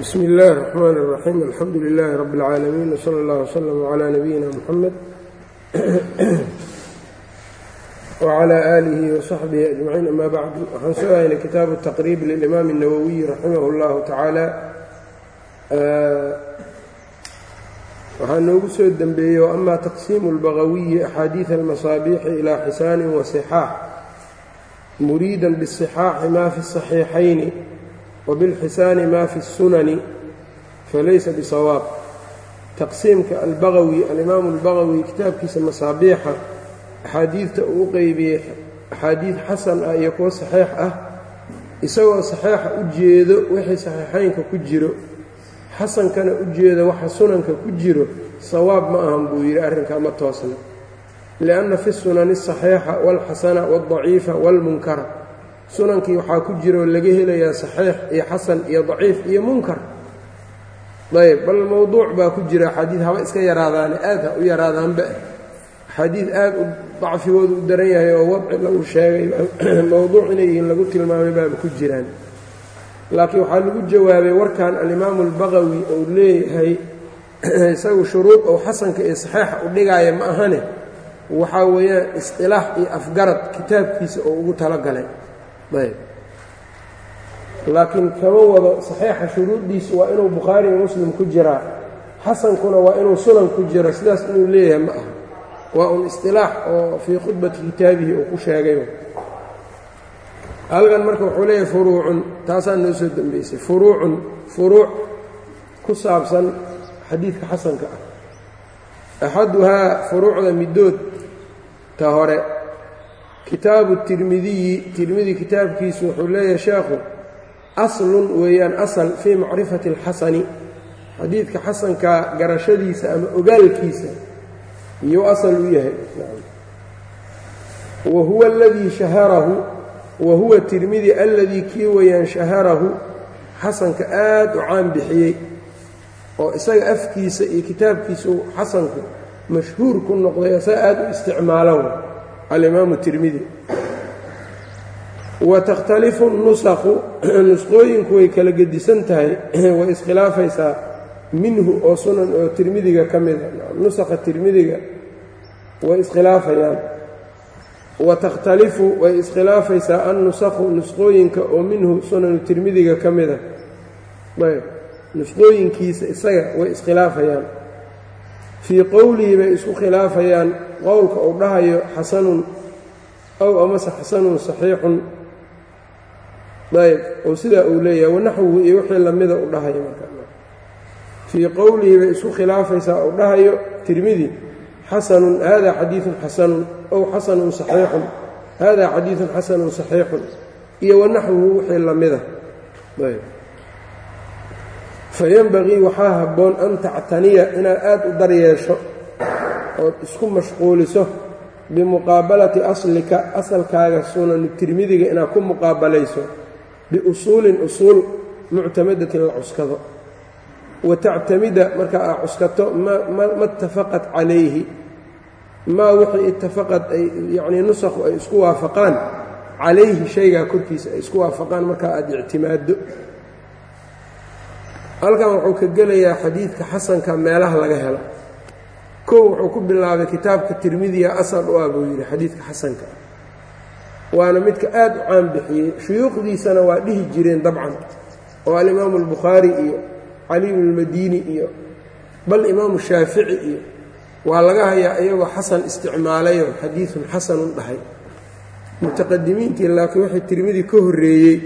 bsmi اllahi الرحmn الرaxيim alxamdu لilaahi rab اlcaalamiin wslى اllah wslm عlى nabiyina mxamed wعlى aalihi وصaxbihi ajmaciin ama bacdu waxaan soo haynay kitaabu taqriib lilimaam الnawowiy raximah اllahu tacaala waxaa noogu soo dembeeyey وama taqsiimu اlbagawiyi axaadiiث اlmasaabiixi ilى xisaanin wasixaax muriida bالصixaaxi ma fi الصaxiixayni wbilxisaani ma fi الsunani falaysa bisawaab taqsiimka albagawi alimaamu albagawi kitaabkiisa masaabiixa axaadiidta uu u qeybiyey axaadiid xasan ah iyo kuwo saxiix ah isagoo saxiixa u jeedo wixii saxiixaynka ku jiro xasankana u jeedo waxa sunanka ku jiro sawaab ma ahan buu yidhi arrinkaa ma toosna lianna fi sunani asaxiixa waalxasana waالdaciifa wاlmunkara sunankii waxaa ku jiraoo laga helayaa saxiix iyo xasan iyo daciif iyo munkar. Ayb bal mowduuc baa ku jira axaadiid haba iska yaraadaane aad ha u yaraadaanba axaadiid aad u dacfigoodu u daran yahay oo wadci lagu sheegay mowduuc inay yihiin lagu tilmaamay baaba ku jiraan. Laakiin waxaa lagu jawaabay warkan alimaamu albagawi uu leeyahay isagu shuruud ou xasanka iyo saxiixa u dhigaaya ma ahane waxaa weeyaan isqilaax iyo afgarad kitaabkiisa oo ugu talagalay ayb. Laakiin kama wado saxiixa shuruuddiisu waa inuu bukhaari iyo muslim ku jiraa xasankuna waa inuu sunan ku jiro sidaas inuu leeyahay ma aha. Waa un istilaax oo fii khudbati kitaabihi uu ku sheegay. Halkan marka wuxuu leeyahay furuucun taasaa noo soo dembaysay furuucun furuuc ku saabsan xadiidka xasanka ah. Axaduhaa furuucda middood ta hore kitaabu tirmidiyi tirmidi kitaabkiisu wuxuu leeyahay sheekhu aslun weeyaan asal fii macrifati اlxasani xadiidka xasanka garashadiisa ama ogaalkiisa iyuu asal u yahay. Wa huwa aladii shaharahu wa huwa tirmidi aladii kii weeyaan shaharahu xasanka aad u caan bixiyey oo isaga afkiisa iyo kitaabkiisu xasanku mashhuur ku noqday isaga aad u isticmaalo alimaamu tirmidi wa takhtalifu nusaqu nusqooyinku way kala gedisan tahay way iskhilaafaysaa minhu oo sunan oo tirmidiga ka mida nusaqa tirmidiga way iskhilaafayaan. Wa takhtalifu way iskhilaafaysaa annusaqu nusqooyinka oo minhu sunanu tirmidiga ka mida ayb nusqooyinkiisa isaga way iskhilaafayaan. Fii qowlihi bay isku khilaafayaan qowlka uu dhahayo xasanun ow amase xasanun saxiixun. Ayb oo sidaa uu leeyahay wanaxwuhu iyo wixii lamida u dhahayo marka. Fii qowlihi bay isku khilaafaysaa uu dhahayo tirmidi xasanun hada xadiiثun xasanun ow xasanun saxiixun hada xadiiثun xasanun saxiixun. Iyo wanaxwuhu wixii lamida. Fayenbagii waxaa habboon an tactaniya inaad aad u daryeesho ood isku mashquuliso bimuqaabalati aslika asalkaaga sunanu tirmidiga inaad ku muqaabalayso biusuulin usuul muctamadatin la cuskado. Wa tactamida marka aad cuskato ma itafaqat calayhi. Maa wixii itafaqad ay yacnii nusakhu ay isku waafaqaan calayhi shaygaa korkiisa ay isku waafaqaan markaa aad ictimaaddo. Halkan wuxuu ka gelayaa xadiidka xasanka meelaha laga helo kow wuxuu ku bilaabay kitaabka tirmidiya asal u ah buu yidhi xadiidka xasanka. Waana midka aad u caan bixiyey shuyuukhdiisana waa dhihi jireen dabcan oo alimaamu albukhaari iyo cali bnulmadiini iyo bal imaamu shaafici iyo waa laga hayaa iyagoo xasan isticmaalayoo xadiidun xasanun dhahay. Mutaqadimiintii laakiin waxay tirmidi ka horreeyey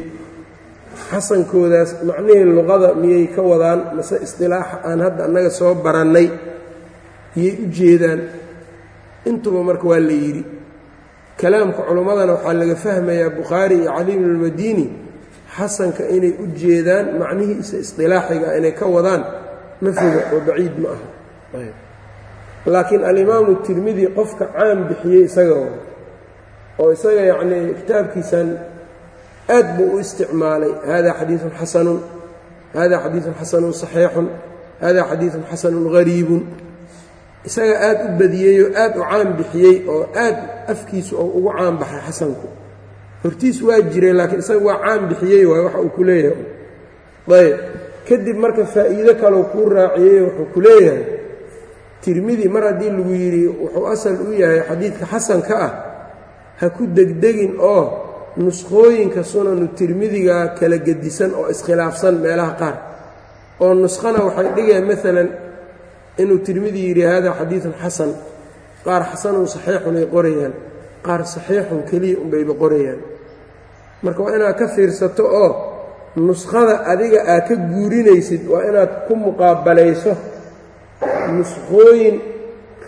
xasankoodaas macnihii luqada miyay ka wadaan mase isdilaaxa aan hadda annaga soo barannay miyay u jeedaan. Intuba marka waa la yidhi. Kalaamka culimmadana waxaa laga fahmayaa bukhaari iyo cali ibnulmadiini xasanka inay u jeedaan macnihiisa isdilaaxiga inay ka wadaan ma foga oo baciid ma aha. Laakiin alimaamu tirmidi qofka caam bixiyey isaga wada oo isaga yacnii kitaabkiisan aad buu u isticmaalay. Hada xadiiun xasanun hada xadiiun xasanun saxiixun hada xadiiun xasanun hariibun isaga aad u badiyeyoo aad u caan bixiyey oo aad afkiisu oo ugu caan baxay xasanku. Hortiis waa jiray laakiin isaga waa caan bixiyey waay waxa uu ku leeyahay. Ayb. Kadib marka faa'iido kaleu kuu raaciyey wuxuu ku leeyahay tirmidi mar haddii lagu yidhi wuxuu asal u yahay xadiidka xasanka ah ha ku degdegin oo nuskhooyinka sunanu tirmidiga kala gedisan oo iskhilaafsan meelaha qaar. Oo nuskhana waxay dhigeen maalan inuu tirmidi yidhi hada xadiidun xasan qaar xasanun saxiixun ay qorayaan qaar saxiixun keliya unbayba qorayaan. Marka waa inaad ka fiirsato oo nuskhada adiga aad ka guurinaysid waa inaad ku muqaabalayso nuskhooyin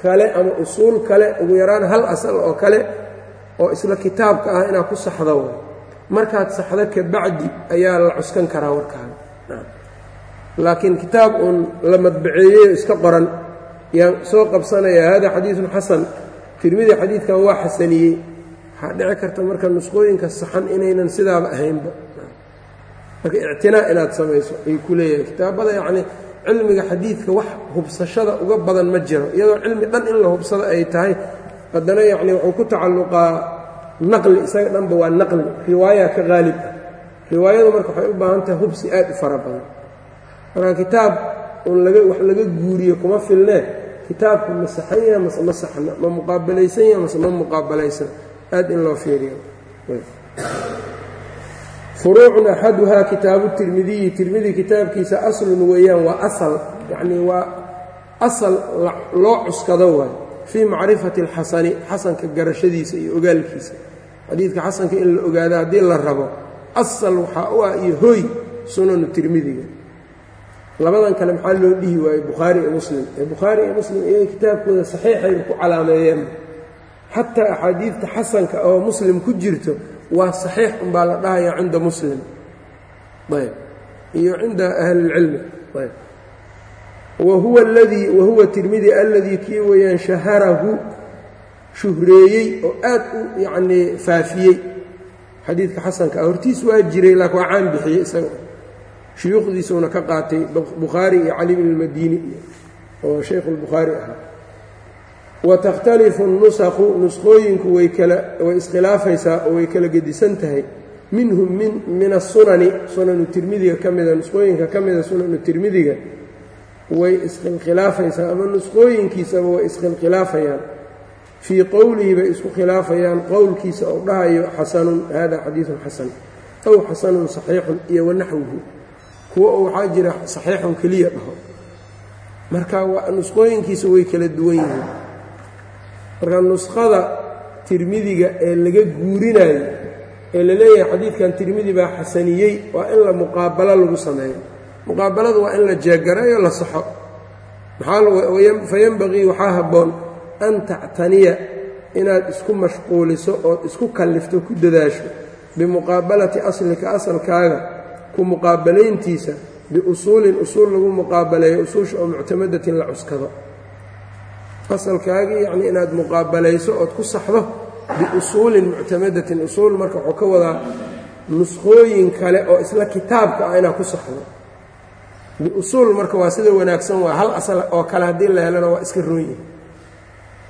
kale ama usuul kale ugu yaraan hal asal oo kale oo isla kitaabka ah inaad ku saxdo. Markaad saxdo ka bacdi ayaa la cuskan karaa warkaada laakiin kitaab uun la madbaceeyey iska qoran yaan soo qabsanayaa. Hada xadiidun xasan tirmidi xadiidkan waa xasaniyey. Waxaa dhici karta marka nusqooyinka saxan inaynan sidaaba ahaynba. Marka ictinaa inaad samayso ayuu ku leeyahay. Kitaabada yacnii cilmiga xadiidka wax hubsashada uga badan ma jiro iyadoo cilmi dhan in la hubsado ay tahay. Haddana yacnii wuxuu ku tacalluqaa naqli isaga dhanba waa naqli. Riwaaya ka qaalib ah. Riwaayadu marka waxay u baahan tahay hubsi aad u fara badan marka kitaab wax laga guuriye kuma filnee kitaabku ma saxan yaha mase ma saxna ma muqaabalaysan yaha mase ma muqaabalaysan aad in loo fiiriyo. Furuucun axaduhaa kitaabu tirmidiyi tirmidi kitaabkiisa aslun weeyaan waa asal. Yacnii waa asal loo cuskado waay. Fii macrifati alxasani xasanka garashadiisa iyo ogaalkiisa. Xadiidka xasanka in la ogaado haddii la rabo asal waxaa u ah iyo hoy sunanu tirmidiga labadan kale maxaa loo dhihi waayey bukhaari iyo muslim. Ee bukhaari iyo muslim iyaga kitaabkooda saxiixayba ku calaameeyeen. Xataa axaadiidta xasanka oo muslim ku jirto waa saxiix unbaa la dhahaya cinda muslim. Ayb. Iyo cinda ahli اlcilmi ayb wahuwa aladii wahuwa tirmidi aladii kii weeyaan shaharahu shuhreeyey oo aad u yacnii faafiyey. Xadiidka xasanka ah hortiis waa jiray laakiin waa caan bixiyey isaga shuyuukhdiisuuna ka qaatay bukhaari iyo cali bn اlmadini oo shaykhu اlbukhaari ahaa. Watakhtalifu nusakhu nuskhooyinku way kala way iskhilaafaysaa oo way kala gedisan tahay. Minhum min min asunani sunanu tirmidiga ka mida nuskhooyinka ka mida sunanu tirmidiga way iskhilkhilaafaysaa ama nuskhooyinkiisaba way iskhilkhilaafayaan fii qowlihi bay isku khilaafayaan qowlkiisa oo dhahayo xasanun hada xadiidun xasan aw xasanun saxiixun iyo wanaxwuhu kuwa waxaa jira saxiixun keliya dhaho. Marka waa nuskhooyinkiisa way kala duwan yihiin. Marka nuskhada tirmidiga ee laga guurinayo ee la leeyahay xadiidkan tirmidi baa xasaniyey waa in la muqaabalo lagu sameeyo. Muqaabaladu waa in la jeegarayo la saxo. Fayenbagii waxaa habboon an tactaniya inaad isku mashquuliso ood isku kallifto ku dadaasho bimuqaabalati aslika asalkaaga ku muqaabalayntiisa biusuulin usuul lagu muqaabaleeyo usuusha oo muctamadatin la cuskado. Asalkaagii yacnii inaad muqaabalayso ood ku saxdo biusuulin muctamadatin usuul marka wuxuu ka wadaa nuskhooyin kale oo isla kitaabka ah inaad ku saxdo. Biusuul marka waa sida wanaagsan waa hal asal oo kale haddii la helana waa iska roonyihi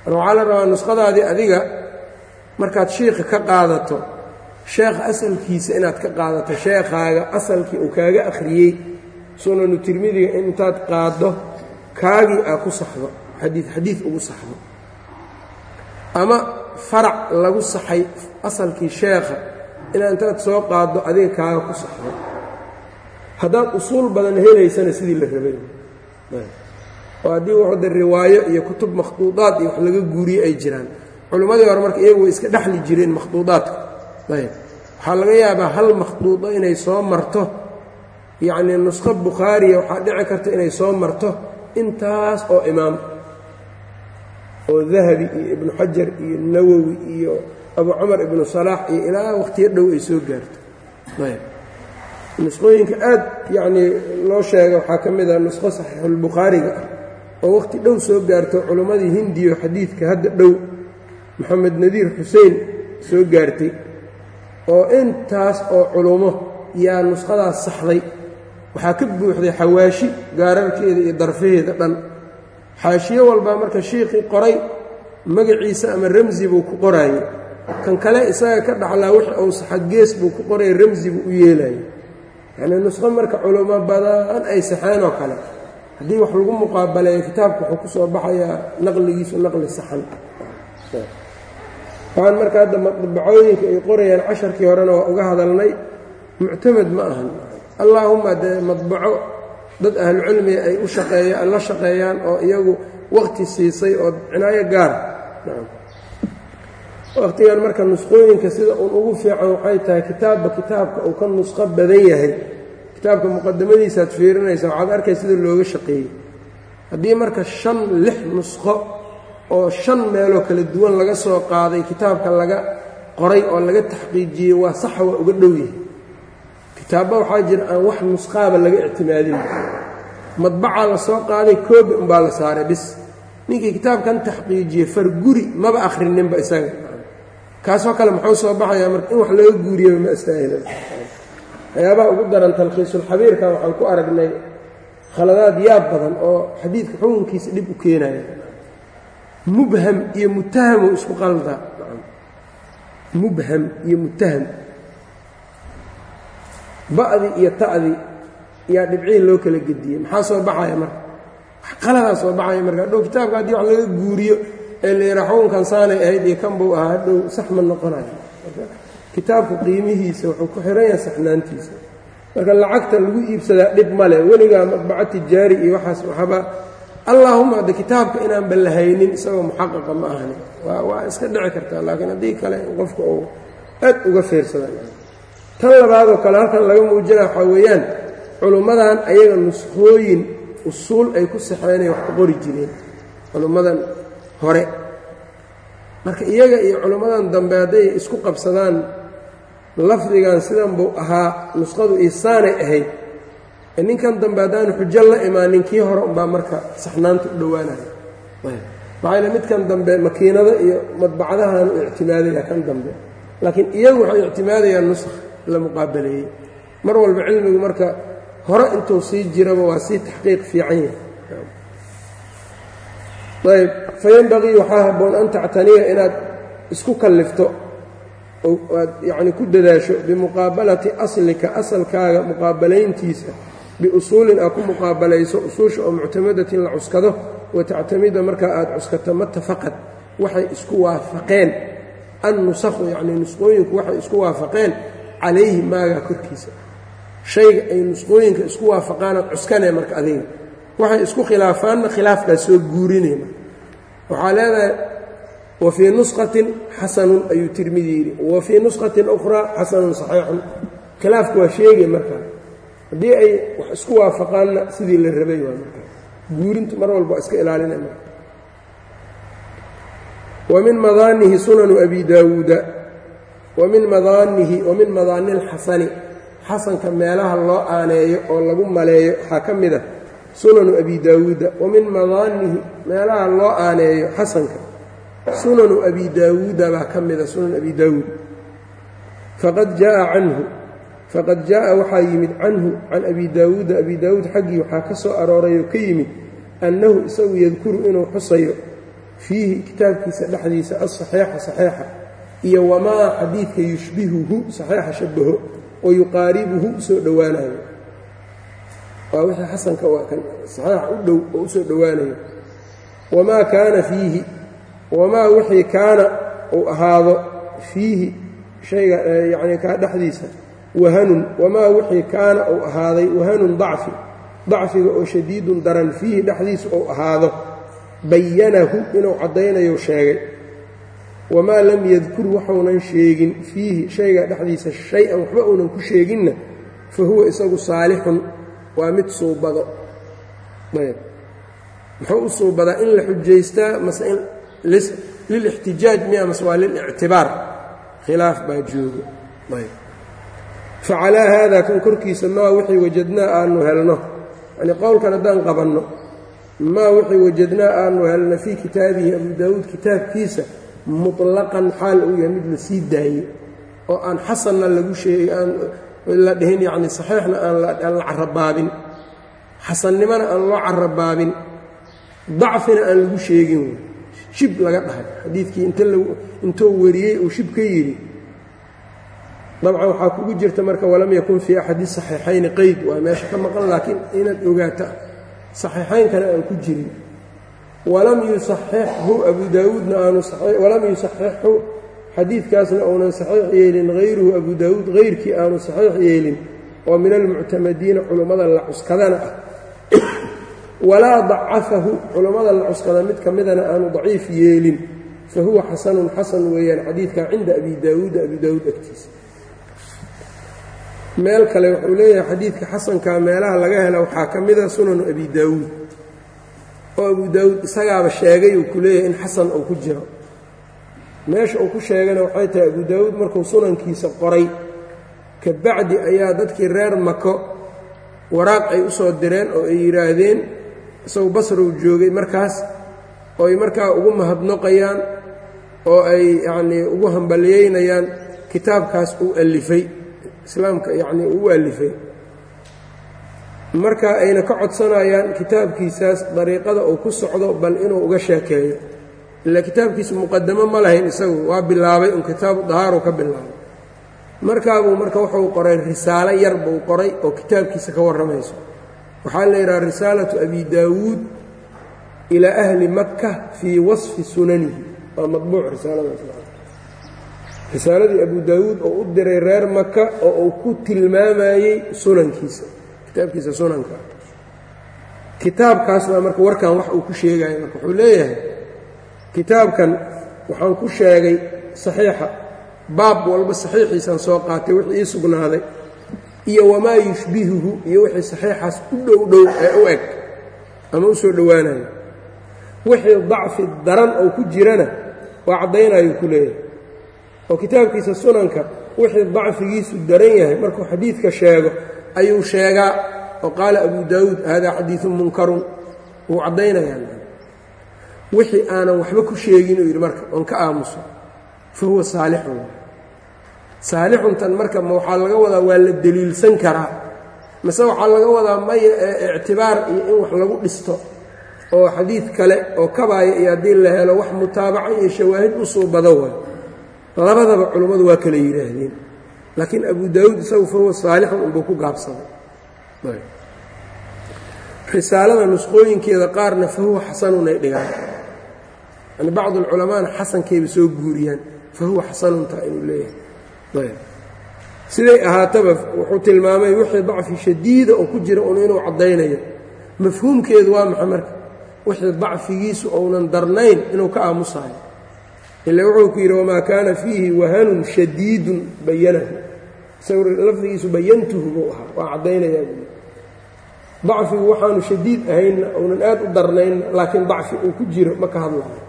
marka waxaa la rabaa nuskhadaadii adiga markaad shiikha ka qaadato sheekha asalkiisa inaad ka qaadato sheekhaaga asalkii uu kaaga akhriyey sunanu tirmidiga intaad qaaddo kaagii aad ku saxdo xadii xadiid ugu saxdo. Ama farac lagu saxay asalkii sheekha inaa intaad soo qaaddo adiga kaaga ku saxdo. Haddaad usuul badan helaysana sidii la rabay. Oo haddii wuxuuda riwaayo iyo kutub makhduudaad iyo wax laga guuriye ay jiraan. Culimmadii hore marka iyagu way iska dhexli jireen makhduudaadka ayb. Waxaa laga yaabaa hal makhduudo inay soo marto. Yacnii nusqo bukhaariya waxaa dhici karta inay soo marto intaas oo imaam oo dahabi iyo ibnu xajar iyo nawowi iyo abu cumar ibnu salaax iyo ilaa wakhtiyo dhow ay soo gaarto. Ayb. Nusqooyinka aad yacnii loo sheega waxaa ka mid ah nusqo saxiixulbukhaariga ah oo wakhti dhow soo gaarto culimmadii hindiyo xadiidka hadda dhow. Moxamed nadiir xuseen soo gaartay oo intaas oo culummo yaa nuskhadaas saxday. Waxaa ka buuxday xawaashi gaararkeeda iyo darfaheeda dhan. Xaashiyo walbaa marka shiikhii qoray magaciisa ama ramsi buu ku qoraayey kan kale isaga ka dhaxlaa wix uu saxa gees buu ku qoraya ramsi buu u yeelayay yacnii nusqo marka culamo badan ay saxeen oo kale. Haddii wax lagu muqaabaleeyo kitaabka wuxuu ku soo baxayaa naqligiisu naqli saxan waxaan marka hadda madbacooyinka ay qorayaan casharkii horena waa uga hadalnay. Muctamad ma ahan. Allaahumma dee madbaco. Dad ahlucilmiga ay u shaqeeyaan la shaqeeyaan oo iyagu waqti siisay oo cinaayo gaar. Waqtigan marka nusqooyinka sida uun ugu fiican waxay tahay kitaabba kitaabka uu ka nusqo badan yahay. Kitaabka muqadamadiisaaad fiirinaysa waxaad arkay sida looga shaqeeyey. Haddii marka shan lix nusqo oo shan meeloo kala duwan laga soo qaaday kitaabka laga qoray oo laga taxqiijiyey waa saxa waa uga dhow yahay. Kitaabba waxaa jira aan wax nusqaaba laga ictimaadin madbacaa la soo qaaday koobi umbaa la saaray bis. Ninkii kitaabkan taxqiijiyey farguri maba akhrininba isaga. Kaasoo kale muxuu soo baxayaa marka in wax laga guuriyaba ma astaahilan waxyaabaha ugu daran talkhiisulxabiirka waxaan ku aragnay khaladaad yaab badan oo xadiidka xukunkiisa dhib u keenaya mubham iyo mutahamu isku qalda. Mubham iyo mutaham. Ba'di iyo ta'di yaa dhibciin loo kala gediyey. Maxaa soo baxaya marka? Qaladaa soo baxaya marka. Hadhow kitaabka haddii wax laga guuriyo ee la yidhaa xukunkan saanay ahayd iyo kan buu ahaa hadhow sax ma noqonayo. Kitaabku qiimihiisa wuxuu ku xihan yahay saxnaantiisa. Marka lacagta lagu iibsadaa dhib male weligaa madbaco tijaari iyo waxaas waxaba allaahuma adde kitaabka inaanba lahaynin isagoo muxaqaqa ma ahani. Waa iska dhici kartaa laakiin haddii kale qofka uu aad uga fiirsada tan labaadoo kale halkan laga muujina waxaa weeyaan culummadan ayaga nuskhooyin usuul ay ku saxeenay wax ku qori jireen. Culummadan hore. Marka iyaga iyo culummadan dambe hadday isku qabsadaan lafdigan sidan buu ahaa nusqadu isaanay ahayd ninkan dambe haddaanu xujo la imaanin kii hore umbaa marka saxnaanta u dhowaanaya. Maxaa midkan dambe makiinado iyo madbacadahaanu ictimaadaya kan dambe. Laakiin iyagu waxay ictimaadayaan nusakh la muqaabaleeyey mar walba cilmigu marka hore intuu sii jiraba waa sii taxqiiq fiican yahay. Ayb. Fayanbagii waxaa habboon an tactaniya inaad isku kallifto aad yacni ku dadaasho bimuqaabalati aslika asalkaaga muqaabalayntiisa biusuulin aad ku muqaabalayso usuusha oo muctamadatin la cuskado wa tactamida markaa aad cuskato matafaqad waxay isku waafaqeen. Annusakhu yacnii nusqooyinku waxay isku waafaqeen calayhi maagaa korkiisa. Shayga ay nusqooyinka isku waafaqaanaad cuskanee marka adiga. Waxay isku khilaafaanna khilaafkaa soo guurinayna waxaa leedahay wa fii nusqatin xasanun ayuu tirmidi yidhi. Wa fii nusqatin ukhraa xasanun saxiixun. Khilaafka waa sheegay markaa haddii ay wax isku waafaqaanna sidii la rabay waa markaa guurintu mar walba iska ilaalinay marka. Wa min madaanihi sunanu abi daawuuda wa min madaanihi wa min madaani اlxasani xasanka meelaha loo aaneeyo oo lagu maleeyo waxaa ka mid a sunanu abi daawuuda wa min madaanihi meelaha loo aaneeyo xasanka. Sunanu abi daawuuda baa ka mida sunan abi daawuud faqad jaaa canhu faqad jaaءa waxaa yimid canhu can abi daawuuda abi daawuud xaggii waxaa ka soo arooray oo ka yimid annahu isagu yadkuru inuu xusayo fiihi kitaabkiisa dhexdiisa asaxiixa saxiixa iyo wamaa xadiidka yushbihuhu saxiixa shabaho oo yuqaaribuhu u soo dhowaanayo. Waa wixii xasanka waa kan saxiix u dhow oo u soo dhowaanayo. Wamaa kaana fiihi wamaa wixii kaana uu ahaado fiihi hayga yani kaa dhexdiisa wahanun wamaa wixii kaana uu ahaaday wahanun dacfi dacfiga oo shadiidun daran fiihi dhexdiisa uu ahaado bayanahu inuu caddaynayo sheegay. Wamaa lam yadkur waxuunan sheegin fiihi shayga dhexdiisa shay-an waxba uunan ku sheeginna fa huwa isagu saalixun waa mid suubado. Ayb. Muxuu u suubadaa in la xujaystaa mase in lilixtijaaj miya mase waa lilictibaar khilaaf baa jooga. Ayb facalaa haada kan korkiisa maa wixii wajadnaa aanu helno. Yanii qowlkan haddaan qabanno maa wixii wajadnaa aanu helno fii kitaabihi abu daawuud kitaabkiisa muطlaqan xaal uu yahay mid la sii daayey oo aan xasanna lagu sheegay aan la dhihin yacni saxiixna aan la carabaabin xasannimona aan loo carabaabin dacfina aan lagu sheegin. Shib laga dhahay. Xadiidkii intuu wariyey uu shib ka yidhi dabcan waxaa kugu jirta marka walam yakun fii axadi saxiixayni qeyd waa meesha ka maqan laakiin inaad ogaata. Saxiixaynkana aan ku jirin. Walam yusaxixhu abu daawuudna aanu walam yusaxixhu xadiidkaasna uunan saxiix yeelin hayruhu abu daawuud hayrkii aanu saxiix yeelin. Oo min almuctamadiina culummada la cuskadana ah. Walaa dacafahu culummada la cuskada mid ka midana aanu daciif yeelin. Fa huwa xasanun xasan weeyaan xadiidka cinda abi daawuuda abi daawuud agtiisa meel kale wuxuu leeyahay xadiidka xasankaa meelaha laga hela waxaa ka mida sunanu abi daawuud. Oo abu daawuud isagaaba sheegay uu ku leeyahay in xasan uu ku jiro. Meesha uu ku sheegana waxay tahay abu daawuud markuu sunankiisa qoray ka bacdi ayaa dadkii reer mako waraaq ay u soo direen oo ay yidhaahdeen isagu basrow joogay markaas oo ay markaa ugu mahadnoqayaan oo ay yacnii ugu hambaliyeynayaan kitaabkaas uu allifay islaamka yacnii uu u allifay marka ayna ka codsanayaan kitaabkiisaas dariiqada uu ku socdo bal inuu uga sheekeeyo. Ilaa kitaabkiisa muqadamo ma lahayn isagu waa bilaabay un kitaabu dahaaru ka bilaabay. Markaabuu marka wuxuu qoray risaalo yar buu qoray oo kitaabkiisa ka warramayso. Waxaa la yidhaha risaalatu abi daawuud ilaa ahli makka fii wasfi sunanihi. Waa mabuuc risaaladaas risaaladii abu daawuud oo u diray reer maka oo uu ku tilmaamayey sunankiisa kitaabkiisa sunanka. Kitaabkaas waa marka warkan wax uu ku sheegayo marka wuxuu leeyahay kitaabkan waxaan ku sheegay saxiixa baab walba saxiixiisaan soo qaatay wixii ii sugnaaday iyo wamaa yushbihuhu iyo wixii saxiixaas u dhow dhow ee u eg ama u soo dhowaanayo wixii dacfi daran oo ku jirana waa caddaynayuu ku leeyahay oo kitaabkiisa sunanka wixii dacfigiisu daran yahay. Markuu xadiidka sheego ayuu sheegaa oo qaala abu daawuud haadaa xadiiثun munkarun. Wuu caddaynayaa wixii aanan waxba ku sheegin uu yidhi marka oon ka aamuso fa huwa saalixun. Saalixuntan marka ma waxaa laga wadaa waa la deliilsan karaa mase waxaa laga wadaa maya ictibaar iyo in wax lagu dhisto oo xadiid kale oo kabaaya iyo haddii la helo wax mutaabaca iyo shawaahid u suubado waay labadaba culummadu waa kala yidhaahdeen. Laakiin abu daawuud isagu fa huwa saalixun unbuu ku gaabsaday. Risaalada nusqooyinkeeda qaarna fa huwa xasanun ay dhigaan. Yani bacd alculamaana xasankayba soo guuriyaan. Fa huwa xasanuntaa inuu leeyahay. Siday ahaataba wuxuu tilmaamay wixii dacfi shadiida oo ku jira un inuu caddaynayo. Mafhuumkeedu waa maxay marka? Wixii dacfigiisu ounan darnayn inuu ka aamusayo ila wuxuu ku yidhi wamaa kaana fiihi wahanun shadiidun bayanahu. Lafdigiisu bayantuhu buu ahaa waa caddaynayaa buu dacfigu waxaanu shadiid ahaynna ounan aad u darnaynna laakiin dacfi uu ku jiro ma ka hadlayo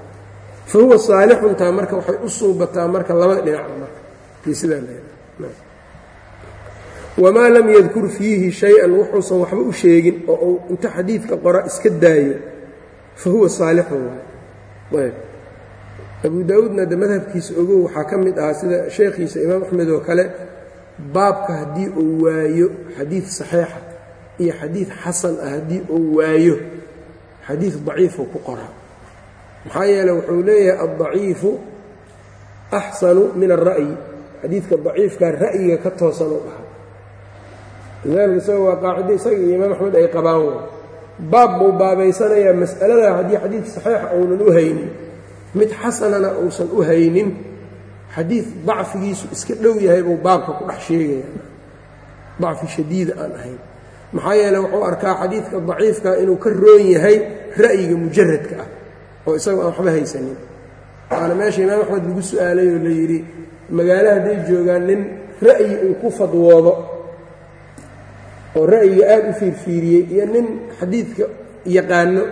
fa huwa saalixuntaa marka waxay u suubataa marka labada dhinacba marka. Iyo sidaa wamaa lam yadkur fiihi shay-an wuxuusan waxba u sheegin oo uu inta xadiidka qora iska daayo. Fa huwa saalixun. Waay ayb abu daawuudna de madhabkiisa ogow waxaa ka mid ahaa sida sheekhiisa imaam axmed oo kale baabka haddii uu waayo xadiid saxiixa iyo xadiid xasan ah haddii uu waayo xadiid daciifuu ku qoraa. Maxaa yeele wuxuu leeyahay addaciifu axsanu min alra'yi xadiidka daciifkaa ra'yiga ka toosan u dhaha lidalika isaga waa qaacido isaga iyo imaam axmed ay qabaan. Baab buu baabaysanayaa mas'alada haddii xadiid saxiixa uunan u haynin mid xasanana uusan u haynin xadiid dacfigiisu iska dhow yahay buu baabka ku dhex sheegaya. Dacfi shadiida aan ahayn. Maxaa yeele wuxuu arkaa xadiidka daciifka inuu ka roon yahay ra'yiga mujaradka ah oo isagoo aan waxba haysanin. Waana meesha imaam axmed lagu su'aalay oo la yidhi magaalo hadday joogaan nin ra'yi uu ku fadwoodo oo ra'yiga aad u fiirfiiriyey iyo nin xadiidka yaqaano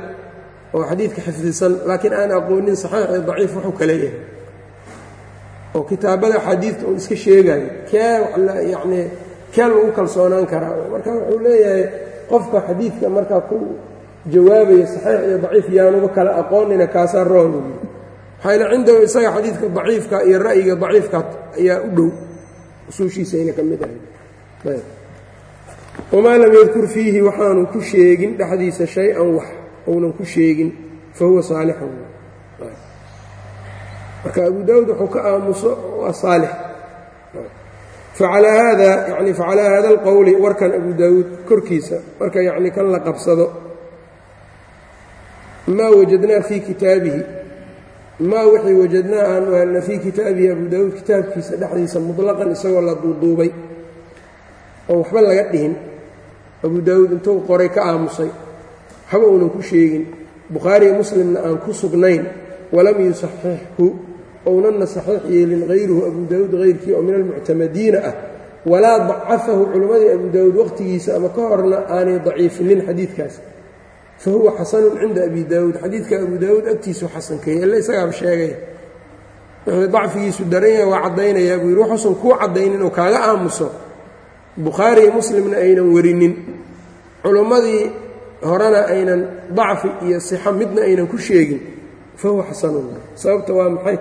oo xadiidka xifdisan laakiin aan aqoonin saxiix iyo daciif wuxuu kale yahay oo kitaabada xadiidka uu iska sheegayo kee yacnii kee lagu kalsoonaan karaa. Marka wuxuu leeyahay qofka xadiidka markaa ku jawaabaya saxiix iyo daciif yaanuba kala aqoonina kaasaa roon. Maxaa yile cindahu isaga xadiidka daciifka iyo ra'yiga daciifka ayaa u dhow. Usuushiisayna ka mid ahay wamaa lam yadkur fiihi waxaanu ku sheegin dhexdiisa shay-an wax ounan ku sheegin fa huwa saalixun. Marka abu daawud wuxuu ka aamuso waa saalix. Facalaa haada yani facalaa haada alqowli warkan abu daawuud korkiisa marka yacni kan la qabsado. Maa wajadnaa fii kitaabihi. Maa wixii wajadnaa aanu helna fii kitaabihi abu daawuud kitaabkiisa dhexdiisa mutlaqan isagoo la duuduubay. Oo waxba laga dhihin. Abu daawuud intuu qoray ka aamusay waxba uunan ku sheegin. Bukhaariyo muslimna aan ku sugnayn. Walam yusaxixhu ownanna saxiix yeelin hayruhu abu daawuud hayrkii oo min almuctamadiina ah. Walaa dacafahu culimmadii abu daawuud waqhtigiisa ama ka horna aanay daciifinin xadiidkaas. Fa huwa xasanun cinda abi daawuud. Xadiidka abu daawuud agtiisu xasankeeyey ille isagaaba sheegay. Dacfigiisu daran yahay waa caddaynayaa buu yidhi waxuusan kuu caddaynin oo kaaga aamuso. Bukhaari iyo muslimna aynan warinin. Culummadii horena aynan dacfi iyo sixo midna aynan ku sheegin fa huwa xasanun. Sababta waa maxay?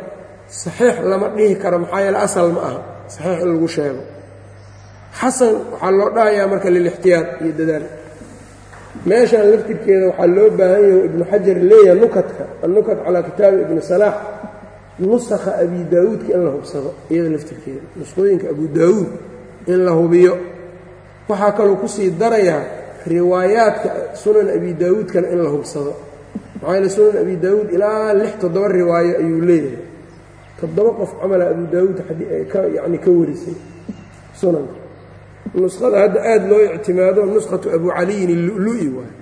Saxiix lama dhihi karo maxaa yeele asal ma aha. Saxiix in lagu sheego. Xasan waxaa loo dhahayaa marka lilixtiyaad iyo dadaal. Meeshan laftirkeeda waxaa loo baahan yaho ibnu xajar leeyaha nukatka annukat calaa kitaabi ibni salaax nusakha abi daawuudka in la hubsado iyada laftirkeeda. Nusqooyinka abu daawuud in la hubiyo. Waxaa kaloo ku sii darayaa riwaayaadka sunan abi daawuudkana in la hubsado. Maxaa yeele sunan abi daawuud ilaa lix toddoba riwaayo ayuu leeyahay. Toddoba qof camala abu daawuud yani ka warisay sunanka nuskhada hadda aada loo ictimaado nuskhatu abu caliyin illu'lu'i waay.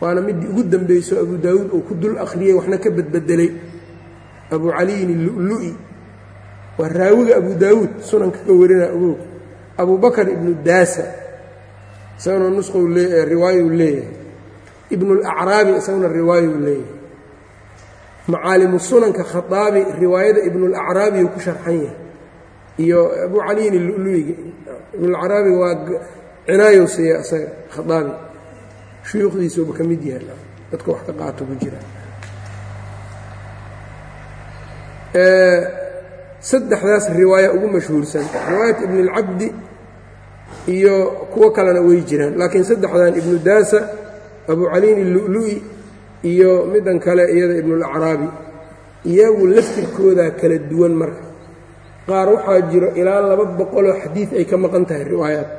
Waana midii ugu dambayso abu daawuud uu ku dul akhriyey waxna ka badbedelay abu caliyin illu'lu'i waa raawiga abu daawuud sunanka ka warina ogow abu bakar ibnu daasa isaguna nusqu riwaayuu leeyahay ibnulacraabi isaguna riwaayuu leeyahay. Macaalimu sunanka khaaabi riwaayada ibnulacraabiyu ku sharxan yahay. Iyo abu caliyin illu'lu'iga ibnulacraabi waa cinaayow siiya isaga khaaabi shuyuukhdiisuuba ka mid yahay. Dadka wax ka qaato ku jira saddexdaas riwaaya ugu mashhuursan riwaayat ibn اlcabdi iyo kuwo kalena way jiraan. Laakiin saddexdan ibnu daasa abu caliin illu'lu'i iyo middan kale iyada ibnulacraabi iyagu laftirkoodaa kala duwan marka. Qaar waxaa jiro ilaa laba boqoloo xadiid ay ka maqan tahay riwaayaad.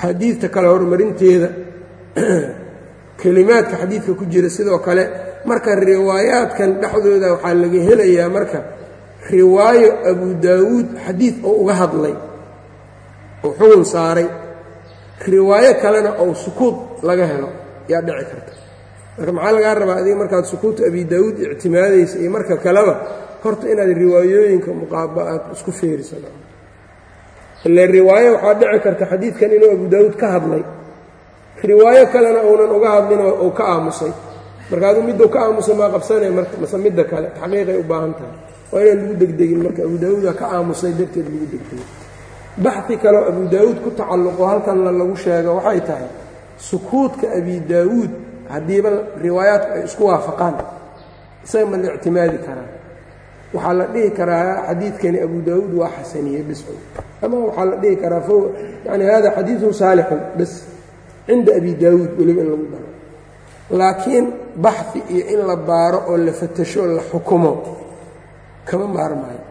Xadiidta kale horumarinteeda kelimaadka xadiidka ku jira sidoo kale marka riwaayaadkan dhexdooda waxaa laga helayaa marka riwaayo abu daawuud xadiid oo uga hadlay oo xugun saaray. Riwaayo kalena oo sukuud laga helo yaa dhici karta. Marka maxaa lagaa rabaa? Adiga markaad sukuutu abi daawuud ictimaadaysa iyo marka kaleba horta inaad riwaayooyinka muqaaba aad isku feeriso ile riwaayo waxaa dhici karta xadiidkan inuu abu daawuud ka hadlay. Riwaayo kalena uunan uga hadlin uu ka aamusay. Marka adu miduu ka aamusay maa qabsanay marka mase midda kale taxqiiqay u baahan tahay. Waa inaan lagu degdegin marka abu daawuuda ka aamusay darteed lagu degdegin baxi kaleo abu daawuud ku tacalluqo halkanna lagu sheego waxay tahay sukuudka abi daawuud haddiiba riwaayaadku ay isku waafaqaan isaga ma la ictimaadi karaa waxaa la dhihi karaa xadiidkani abu daawuud waa xasaniye bis ama waxaa la dhihi karaa yani hada xadiidun saalixun bas cinda abi daawuud weliba in lagu daro laakiin baxi iyo in la baaro oo la fatasho la xukumo kama maarmaayo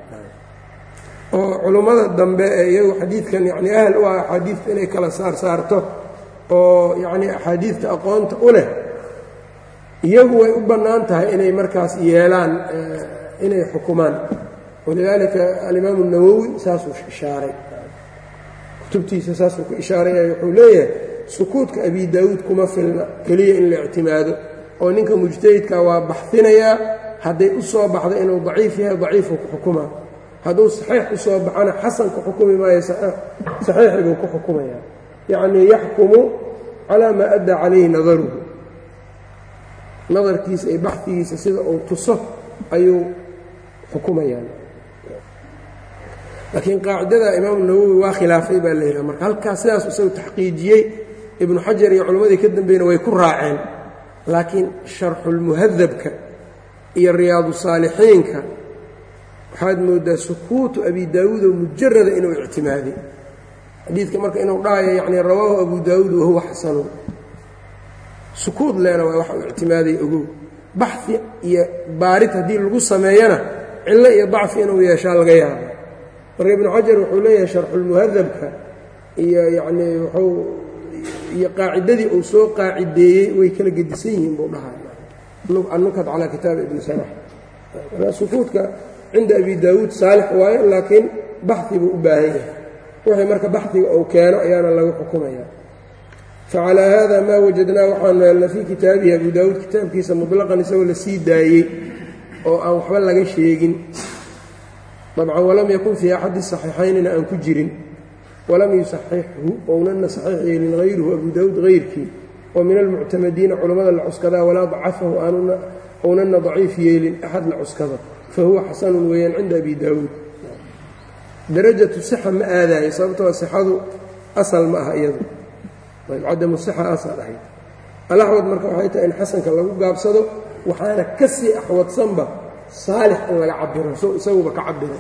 oo culummada dambe ee iyagu xadiidkan yani ahl u ah axaadiidta inay kala saar saarto oo yacni axaadiidta aqoonta u leh iyagu way u bannaan tahay inay markaas yeelaan inay xukumaan. Walidaalika alimaamu الnawowi saasuu ishaaray. Kutubtiisa saasuu ku ishaaraya wuxuu leeyahay sukuudka abi daawuud kuma filna keliya in la ictimaado. Oo ninka mujtahidka waa baxinayaa hadday u soo baxdo inuu daciif yahay daciifuu ku xukumaa hadduu saxiix u soo baxana xasan ku xukumi maayo saxiixi buu ku xukumayaa yacnii yaxkumu calaa maa addaa calayhi nadaruhu. Nadarkiisa iyo baxdigiisa sida uu tuso ayuu xukumayaan. Laakiin qaacidada imaamu nawowi waa khilaafay baa la yidhaha marka halkaas sidaas isagu taxqiijiyey ibnu xajar iyo culammadii ka dambeyna way ku raaceen. Laakiin sharxulmuhadabka iyo riyaadu saalixiinka waxaad mooddaa sukuutu abi daawuud oo mujarada inuu ictimaaday. Xadiidka marka inuu dhahayo yacni rawaahu abu daawuud wahuwa xasanun sukuud leena waa wax uu ictimaaday ogow. Baxi iyo baarid haddii lagu sameeyana cillo iyo dacfi inuu yeeshaa laga yaaba marka ibnu xajar wuxuu leeyahay sharxulmuhadabka iyo yacnii wuxuu iyo qaacidadii uu soo qaacideeyey way kala gedisan yihiin buu dhahaa. Annukat calaa kitaabi ibni salax sukuudka cinda abi daawuud saalix waaye laakiin baxi buu u baahan yahay. Wixii marka baxiga uu keeno ayaana lagu xukumaya. Facalaa haada maa wajadnaa waxaanu helna fii kitaabihi abu daawuud kitaabkiisa mutlaqan isagoo la sii daayey oo aan waxba laga sheegin. Dabcan walam yakun fii axadi saxiixaynina aan ku jirin. Walam yusaxixhu ownana saxiix yeelin hayruhu abu daawuud hayrkii oo min almuctamadiina culammada la cuskadaa walaa dacafahu ownana daciif yeelin axad la cuskado fa huwa xasanun weeyaan cinda abi daawuud. Darajatu sixa ma aadaayo sababtoo sixadu asal ma aha iyadu. Cadamu sixa asal ahayd. Alaxwad marka waxay tahay in xasanka lagu gaabsado waxaana ka sii axwadsanba saalix in laga cabiro isaguba ka cabira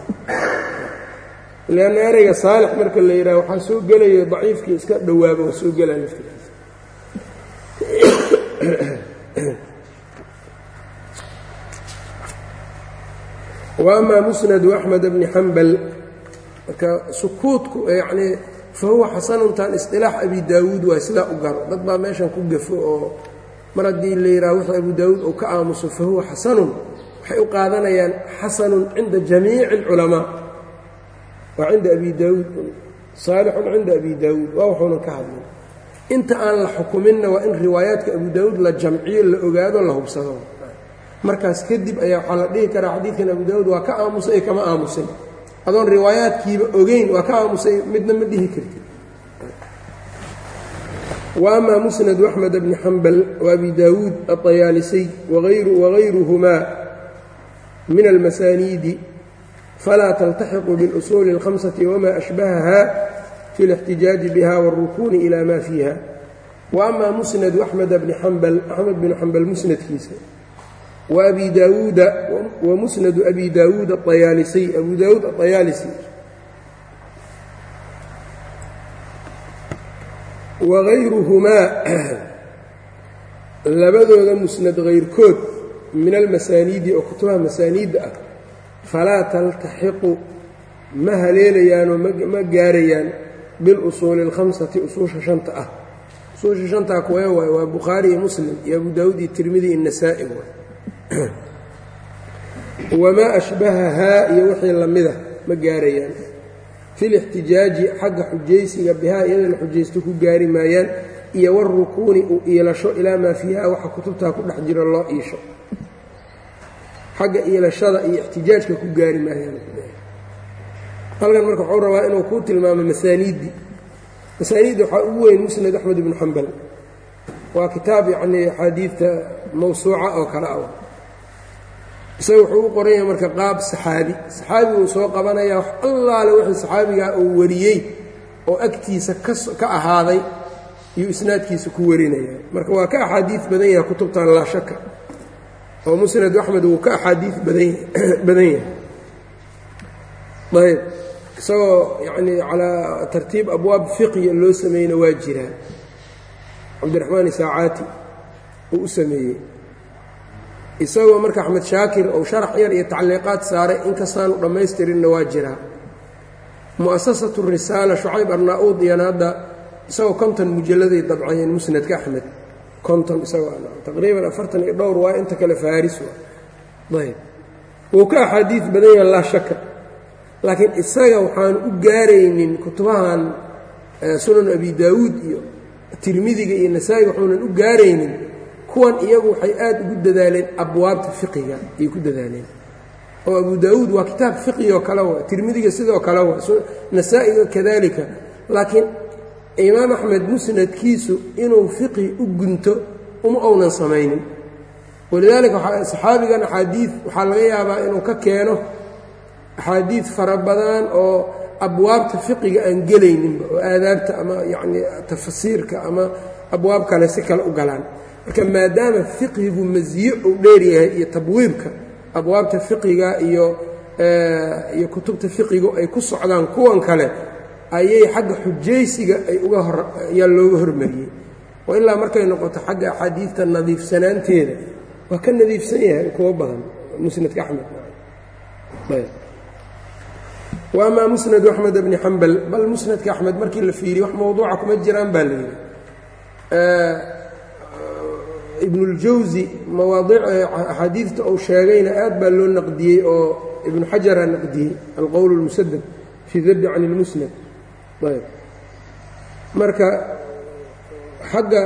leanna ereyga saalix marka la yidhaha waxaa soo gelaya daciifkii iska dhowaaba waa soo gelaa laftigaas amaa musnadu axmed bni xambal marka sukuudku yacnii fa huwa xasanuntan isqilaax abi daawuud waa sidaa u garo dad baa meeshan ku gafo oo mar haddii la yidhaha wuxuu abu daawuud uu ka aamuso fa huwa xasanun. Waxay u qaadanayaan xasanun cinda jamiici اlculamaa waa cinda abi daawuud saalixun cinda abi daawuud. Waa waxuunan ka hadlin inta aan la xukuminna waa in riwaayaadka abu daawuud la jamciyo la ogaado la hubsado markaas kadib ayaa waxaa la dhihi karaa xadiidkan abu daawuud waa ka aamusay kama aamusin adoon riwaayaadkiiba ogeyn waa ka aamusay midna ma dhihi kartid wa amaa musnadu axmed bni xambal wa abi daawuud aطayaalisiy wagayruhumaa min almasaaniidi falaa taltaxiqu biاlusuuli اlhamsati wma ashbahaha fi اlاxtijaaji biha wاlrukuuni ila ma fiiha wa amaa musnadu axmed bni xambal axmed binu xambal musnadkiisa wa abi daauda wamusnadu abi daawuud aayaalisiy abu daawuud aayaalisi wagayruhumaa labadooda musnad kayrkood min almasaaniidi oo kutubaha masaaniidda ah falaa taltaxiqu ma haleelayaanoo ma gaarayaan bilusuuli اlhamsati usuusha shanta ah. Usuusha shantaa ah kuwee? Waay waa bukhaari iyo muslim iyo abu daawuud iyo tirmidi iyo nasaa'i. waay wamaa ashbahahaa iyo wixii lamida ma gaarayaan. Fi lixtijaaji xagga xujaysiga bihaa iyada la xujaysto ku gaari maayaan iyo warukuuni u iilasho ilaa maa fiiha waxa kutubtaa ku dhex jiro loo iisho. Xagga iilashada iyo ixtijaajka ku gaari maayaan. Halkan marka wuxuu rabaa inuu kuu tilmaamo masaaniiddii masaaniidda waxaa ugu weyn musnad axmed ibnu xambal waa kitaab yacnii axaadiidta mawsuuca oo kale ah isaga wuxuu u qoran yahay marka qaab saxaabi. Saxaabi uu soo qabanayaa wax allaale wixii saxaabigaa uu wariyey oo agtiisa ka ahaaday iyuu isnaadkiisa ku warinaya. Marka waa ka axaadiid badan yahay kutubtan laa shaka oo musnadu axmed wuu ka axaadiid badan yahay. Ayb isagoo yacnii calaa tartiib abwaab fiqhiya loo sameeyeyna waa jiraa cabdiraxmaan isaacaati uu u sameeyey isagoo marka axmed shaakir ou sharax yar iyo tacliiqaad saaray inkastaanu dhammaystirinna waa jiraa mu'asasatu risaala shucayb arnaa-uud iyana hadda isagoo konton mujalladay dabcayeen musnadka axmed konton isagoo taqriiban afartan iyo dhowr waa inta kale faaris ayb. Wuu ka axaadiid badan yaha laa shaka laakiin isaga waxaan u gaaraynin kutubahan sunan abi daawuud iyo tirmidiga iyo waxuunan u gaaraynin kuwan iyagu waxay aad ugu dadaaleen abwaabta fiqiga ayay ku dadaaleen. Oo abu daawuud waa kitaab fiqi oo kale tirmidiga sidoo kale wa nasaa'iga kadalika laakiin imaam axmed musnadkiisu inuu fiqi u gunto uma ounan samaynin. Walidaalika saxaabigan axaadiid waxaa laga yaabaa inuu ka keeno axaadiid fara badan oo abwaabta fiqiga aan gelayninba oo aadaabta ama yacnii tafasiirka ama abwaab kale si kale u galaan marka maadaama fiqhigu masiye uu dheeryahay iyo tabwiibka abwaabta fiqiga iyo iyo kutubta fiqigu ay ku socdaan kuwan kale ayay xagga xujaysiga ay uga hor ayaa looga hormariyey. Oo ilaa markay noqoto xagga axaadiidta nadiifsanaanteeda waa ka nadiifsan yahay kuwo badan musnadka axmed. Wa amaa musnadu axmed bni xambal bal musnadka axmed markii la fiiriye wax mowduuca kuma jiraan baa la yidhi ibnuljawsi axaadiidta uu sheegayna aad baa loo naqdiyey oo ibnu xajara naqdiyey alqowl اlmusadad fii dabi can اlmusnad marka xagga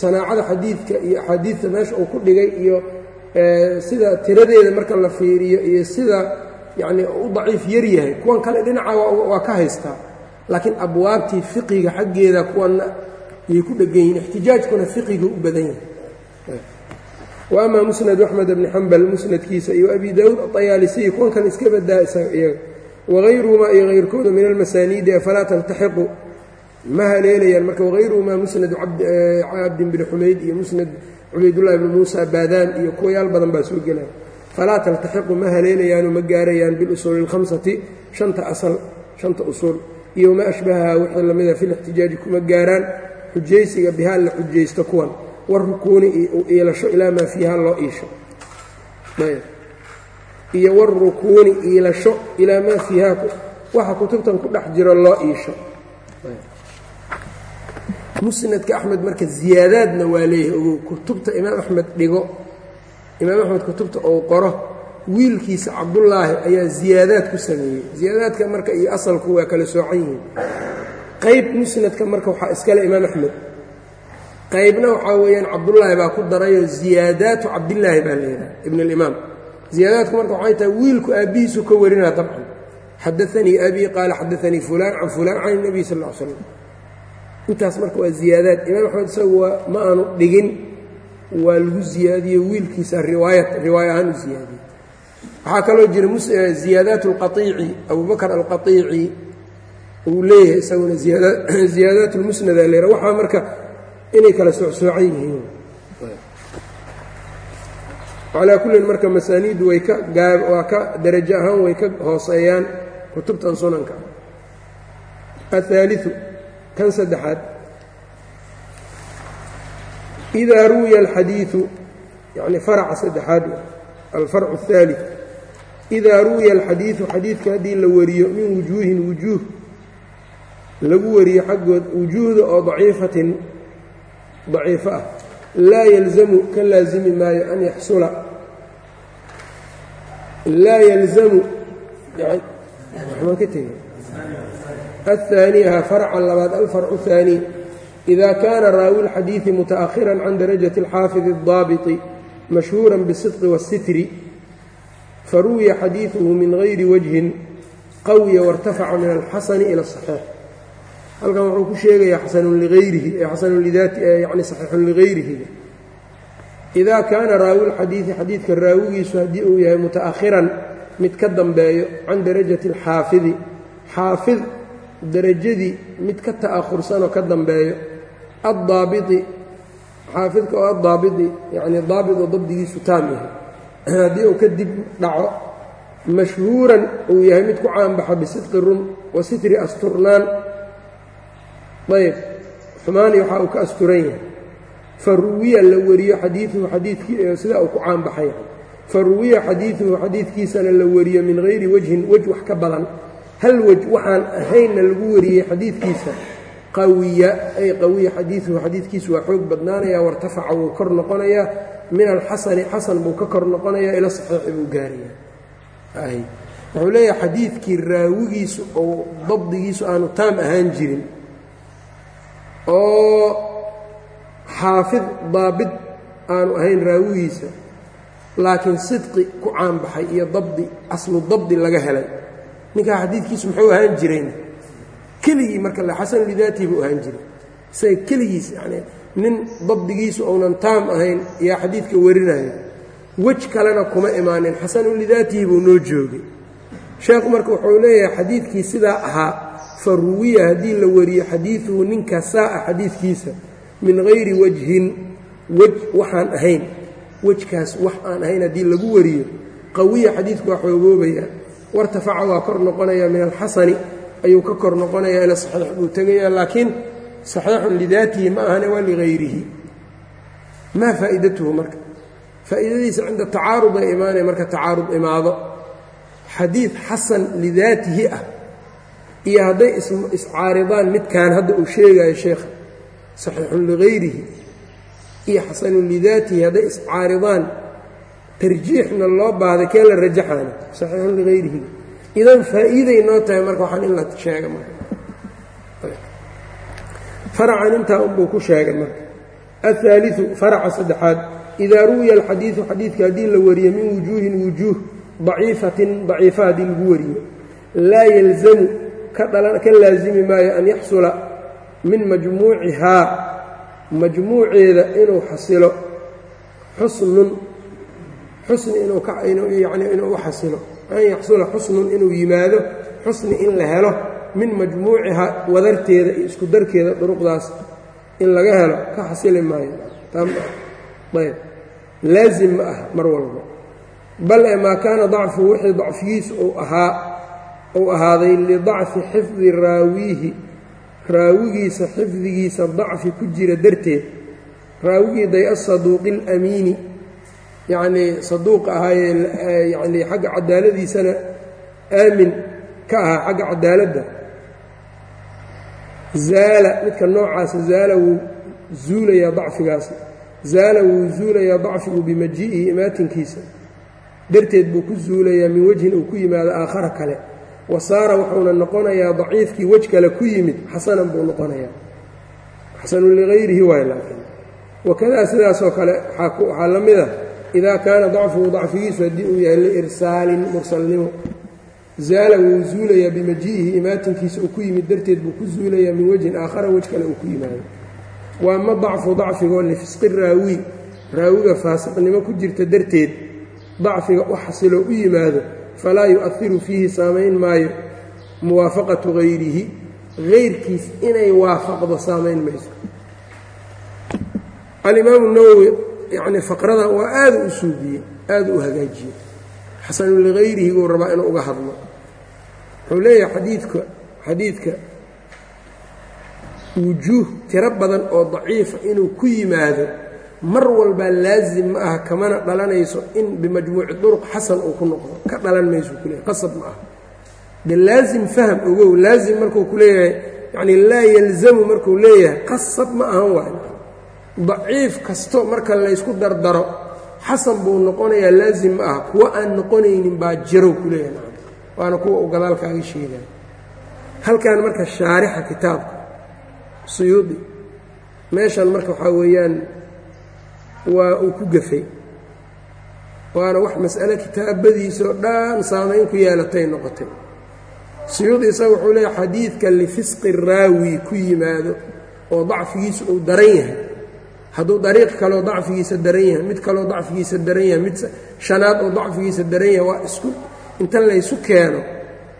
sanaacada xadiidka iyo axaadiidta meesha uu ku dhigay iyo sida tiradeeda marka la fiiriyo iyo sida yacnii u daciif yar yahay kuwan kale dhinaca waa ka haystaa laakiin abwaabtii fiqiga xaggeeda kuwanna ayay ku dhegan yihiin ixtijaajkuna fiqiga u badan yahay wa amaa musnadu axmed bni xambal musnadkiisa iyo abi daawuud aطayaalisiyi kuwan kale iska badaa iyaga. Wagayruhumaa iyo hayrkooda min almasaaniidi afalaa taltaxiqu ma haleelayaan marka wagayruhumaa musnadu cabdin bni xumayd iyo musnad cubaydullahi bni muusa baadaan iyo kuwayaal badan baa soo gelaya falaa taltaxiqu ma haleelayaano ma gaarayaan bilusuuli اlhamsati shanta asal shanta usuul. Iyo ma ashbahaha wixii lamida fi lixtijaaji kuma gaaraan xujaysiga bihaa la xujaysto kuwan warukuuni iilasho ilaa maa fiiha loo iisho. Iyo warukuuni iilasho ilaa maa fiiha waxa kutubtan ku dhex jiro loo iisho. Musnadka axmed marka ziyaadaadna waa leeyahay ogow kutubta imaam axmed dhigo imaam axmed kutubta uu qoro wiilkiisa cabdullaahi ayaa ziyaadaad ku sameeyey. Ziyaadaadka marka iyo asalku waa kala soocan yihiin. Qayb musnadka marka waxaa iskale imaam axmed qaybna waxaa weeyaan cabdullaahi baa ku darayoo ziyaadaatu cabdilaahi baa leedahay ibn alimaam. Ziyaadaadku marka waxay tahay wiilku aabbihiisu ka warinaa dabcan. Xadaanii abii qaala xadaanii fulaan can fulaan can inabiy sal l slam intaas marka waa ziyaadaad. Imaam axmed isagu waa ma aanu dhigin waa lagu ziyaadiye wiilkiisa riwaaya ahaan u ziyaadiye waxaa kaloo jira ziyaadaat alqaiici abubakr alqaiici uu leeyahay isaguna ziyaadaat lmusnada leera waxaa marka inay kala socsoocan yihiin. Calaa kullin marka masaaniiddu way ka gaa waa ka darajo ahaan way ka hooseeyaan kutubtan sunanka. Ahaaliu kan saddexaad. Idaa ruwiya alxadiiu yacni faraca saddexaad alfarcu ahaali idaa ruwiya alxadiidu xadiidka haddii la wariyo min wujuuhin wujuuh lagu wariyo xaggood wujuuhda oo daciifatin daciifo ah laa yalzamu ka laazimi maayo an yaxsula laa yalzamu waxmaan ka tegey الثaaniha farca labaad alfarcu الثaaniي إida kaana raawi اlxadiiثi mutaأhira can darajaة الxaafid الضaabiطi mashhuura bالصidqi والsitri faruwiya xadiiثuhu min غayri wجهin qawiya waاrtafaca min alxasani ilى الصaxiix halkan wuxuu ku sheegayaa xasanun liayrihi xasanun lidaati yani saxiixun ligayrihi idaa kaana raawi lxadiidi xadiidka raawigiisu haddii uu yahay muta'akhiran mid ka dambeeyo can darajati alxaafidi xaafid derajadii mid ka ta'ahursanoo ka dambeeyo addaabiti xaafidka oo addaabiti yacni daabit oo dabdigiisu taam yahay. Haddii uu ka dib dhaco mashhuuran uu yahay mid ku caanbaxa bisidqi run wa sitri asturnaan ayb xumaani waxa uu ka asturan yahay fa ruwiya la wariyo xadiiuhu xadiikii sidaa uu ku caanbaxay fa ruwiya xadiiduhu xadiidkiisana la wariyo min hayri wajhin wej wax ka badan. Hal wej waxaan ahaynna lagu wariyey xadiidkiisa qawiya ay qawiya xadiiuhu xadiidkiisu waa xoog badnaanaya wartafaca wuu kor noqonayaa min alxasani xasan buu ka kor noqonayaa ila saxiixi buu gaarayaa wuxuu leeyahay xadiidkii raawigiisu oo dabdigiisu aanu taam ahaan jirin oo xaafid daabid aanu ahayn raawigiisa laakiin sidqi ku caanbaxay iyo dabdi aslu dabdi laga helay. Ninkaa xadiidkiisu muxuu ahaan jireen? Keligii marka le xasan lidaatii buu ahaan jiray. Isaga keligiis yani nin dabdigiisu uunan taam ahayn yaa xadiidka warinaya. Wej kalena kuma imaanin. Xasanu lidaatihi buu noo joogay. Sheekhu marka wuxuu leeyahay xadiidkii sidaa ahaa fa ruwiya haddii la wariyo xadiiduhu ninka saa'a xadiidkiisa min hayri wajhin wej waxaan ahayn wejkaas wax aan ahayn haddii lagu wariyo qawiya xadiidku waa xoogoobaya wartafaca waa kor noqonaya min alxasani ayuu ka kor noqonayaa ila saxiix buu tegayaa laakiin saxiixun lidaatihi ma ahane waa ligayrihi. Maa faa'iidatuhu marka? Faa'iidadiisa cinda tacaarud ay imaanaya marka tacaarud imaado. Xadiid xasan lidaatihi ah iyo hadday iscaaridaan midkaan hadda uu sheegayo sheekha saxiixun ligayrihi iyo xasanun lidaatihi hadday iscaaridaan tarjiixna loo baahday kee la rajaxaana? saxiixun ligayrihi. Idan faa'iiday noo tahay marka waxaan in la sheega marka. Faracan intaa unbuu ku sheegay marka. Ahaaliu faraca saddexaad. Idaa ruwiya alxadiidu xadiidka haddii la wariyo min wujuuhin wujuuh daciifatin daciifa haddii lagu wariyo. Laa yalzamu ka laazimi maayo an yaxsula min majmuucihaa majmuuceeda inuu xasilo xusnun xusni inuuyani inuu u xasilo. An yaxsula xusnun inuu yimaado xusni in la helo min majmuucihaa wadarteeda iyo isku darkeeda duruqdaas in laga helo ka xasili maayo. Ayb. Laazim ma ah mar walba. Bal ee maa kaana dacfuhu wixii dacfigiisu uu ahaa uu ahaaday lidacfi xifdi raawiihi raawigiisa xifdigiisa dacfi ku jira darteed. Raawigii day asaduuqi alamiini yacnii saduuq ahaayee yanii xagga cadaaladiisana aamin ka ahaa xagga cadaaladda. Zaala midka noocaasa zaala wuu zuulayaa dacfigaasi zaala wuu zuulayaa dacfigu bimajii'ihi imaatinkiisa. Darteed buu ku zuulayaa min wejhin uu ku yimaado aakhara kale wa saara wuxuuna noqonayaa daciifkii wej kale ku yimid xasanan buu noqonayaa. Xasanun ligayrihi waay laakiin. Wakadaa sidaasoo kale waxaa la mid a idaa kaana dacfuhu dacfigiisu haddii uu yahay liirsaalin mursalnimo zaala wuu zuulayaa bimajii'ihi imaatinkiisa uu ku yimid darteed buu ku zuulayaa min wejhin aakhara wej kale uu ku yimaado waa ma dacfu dacfigoo lifisqi raawi raawiga faasiqnimo ku jirta darteed dacfiga u xasiloo u yimaado falaa yu'ahiru fiihi saamayn maayo muwaafaqatu hayrihi hayrkiis inay waafaqdo saamayn mayso alimaamu nawowi yacnii faqradan waa aada u suugiyey aada u hagaajiyey xasanu ligayrihi buu rabaa inuu uga hadlo. Wuxuu leeyahay xadiidka xadiidka wujuuh tiro badan oo daciifa inuu ku yimaado mar walbaa laasim ma aha kamana dhalanayso in bimajmuuci duruq xasan uu ku noqdo. Ka dhalan mayso kuleeyahy qasab ma aha. De laazim fahm ogow laazim markuu ku leeyahay laa yalzamu markuu leeyahay qasab ma ahan waay daciif kasto marka laysku dardaro xasan buu noqonayaa laazim ma aha. Kuwa aan noqonaynin baa jirow ku leeyahay. Waana kuwa uu gadaalkaaga sheegaya halkan marka shaarixa kitaabka suyuudi meeshan marka waxaa weeyaan waa uu ku gafay. Waana wax mas'ale kitaabadiisao dhan saamayn ku yeelatay noqotay. Suyuudi isaga wuxuu leeyahy xadiidka lifisqi raawi ku yimaado oo dacfigiisa uu daran yahay. Hadduu dariiq kaleo dacfigiisa daran yahay mid kaloo dacfigiisa daran yahay mid shanaad oo dacfigiisa daran yahay waa isku inta laysu keeno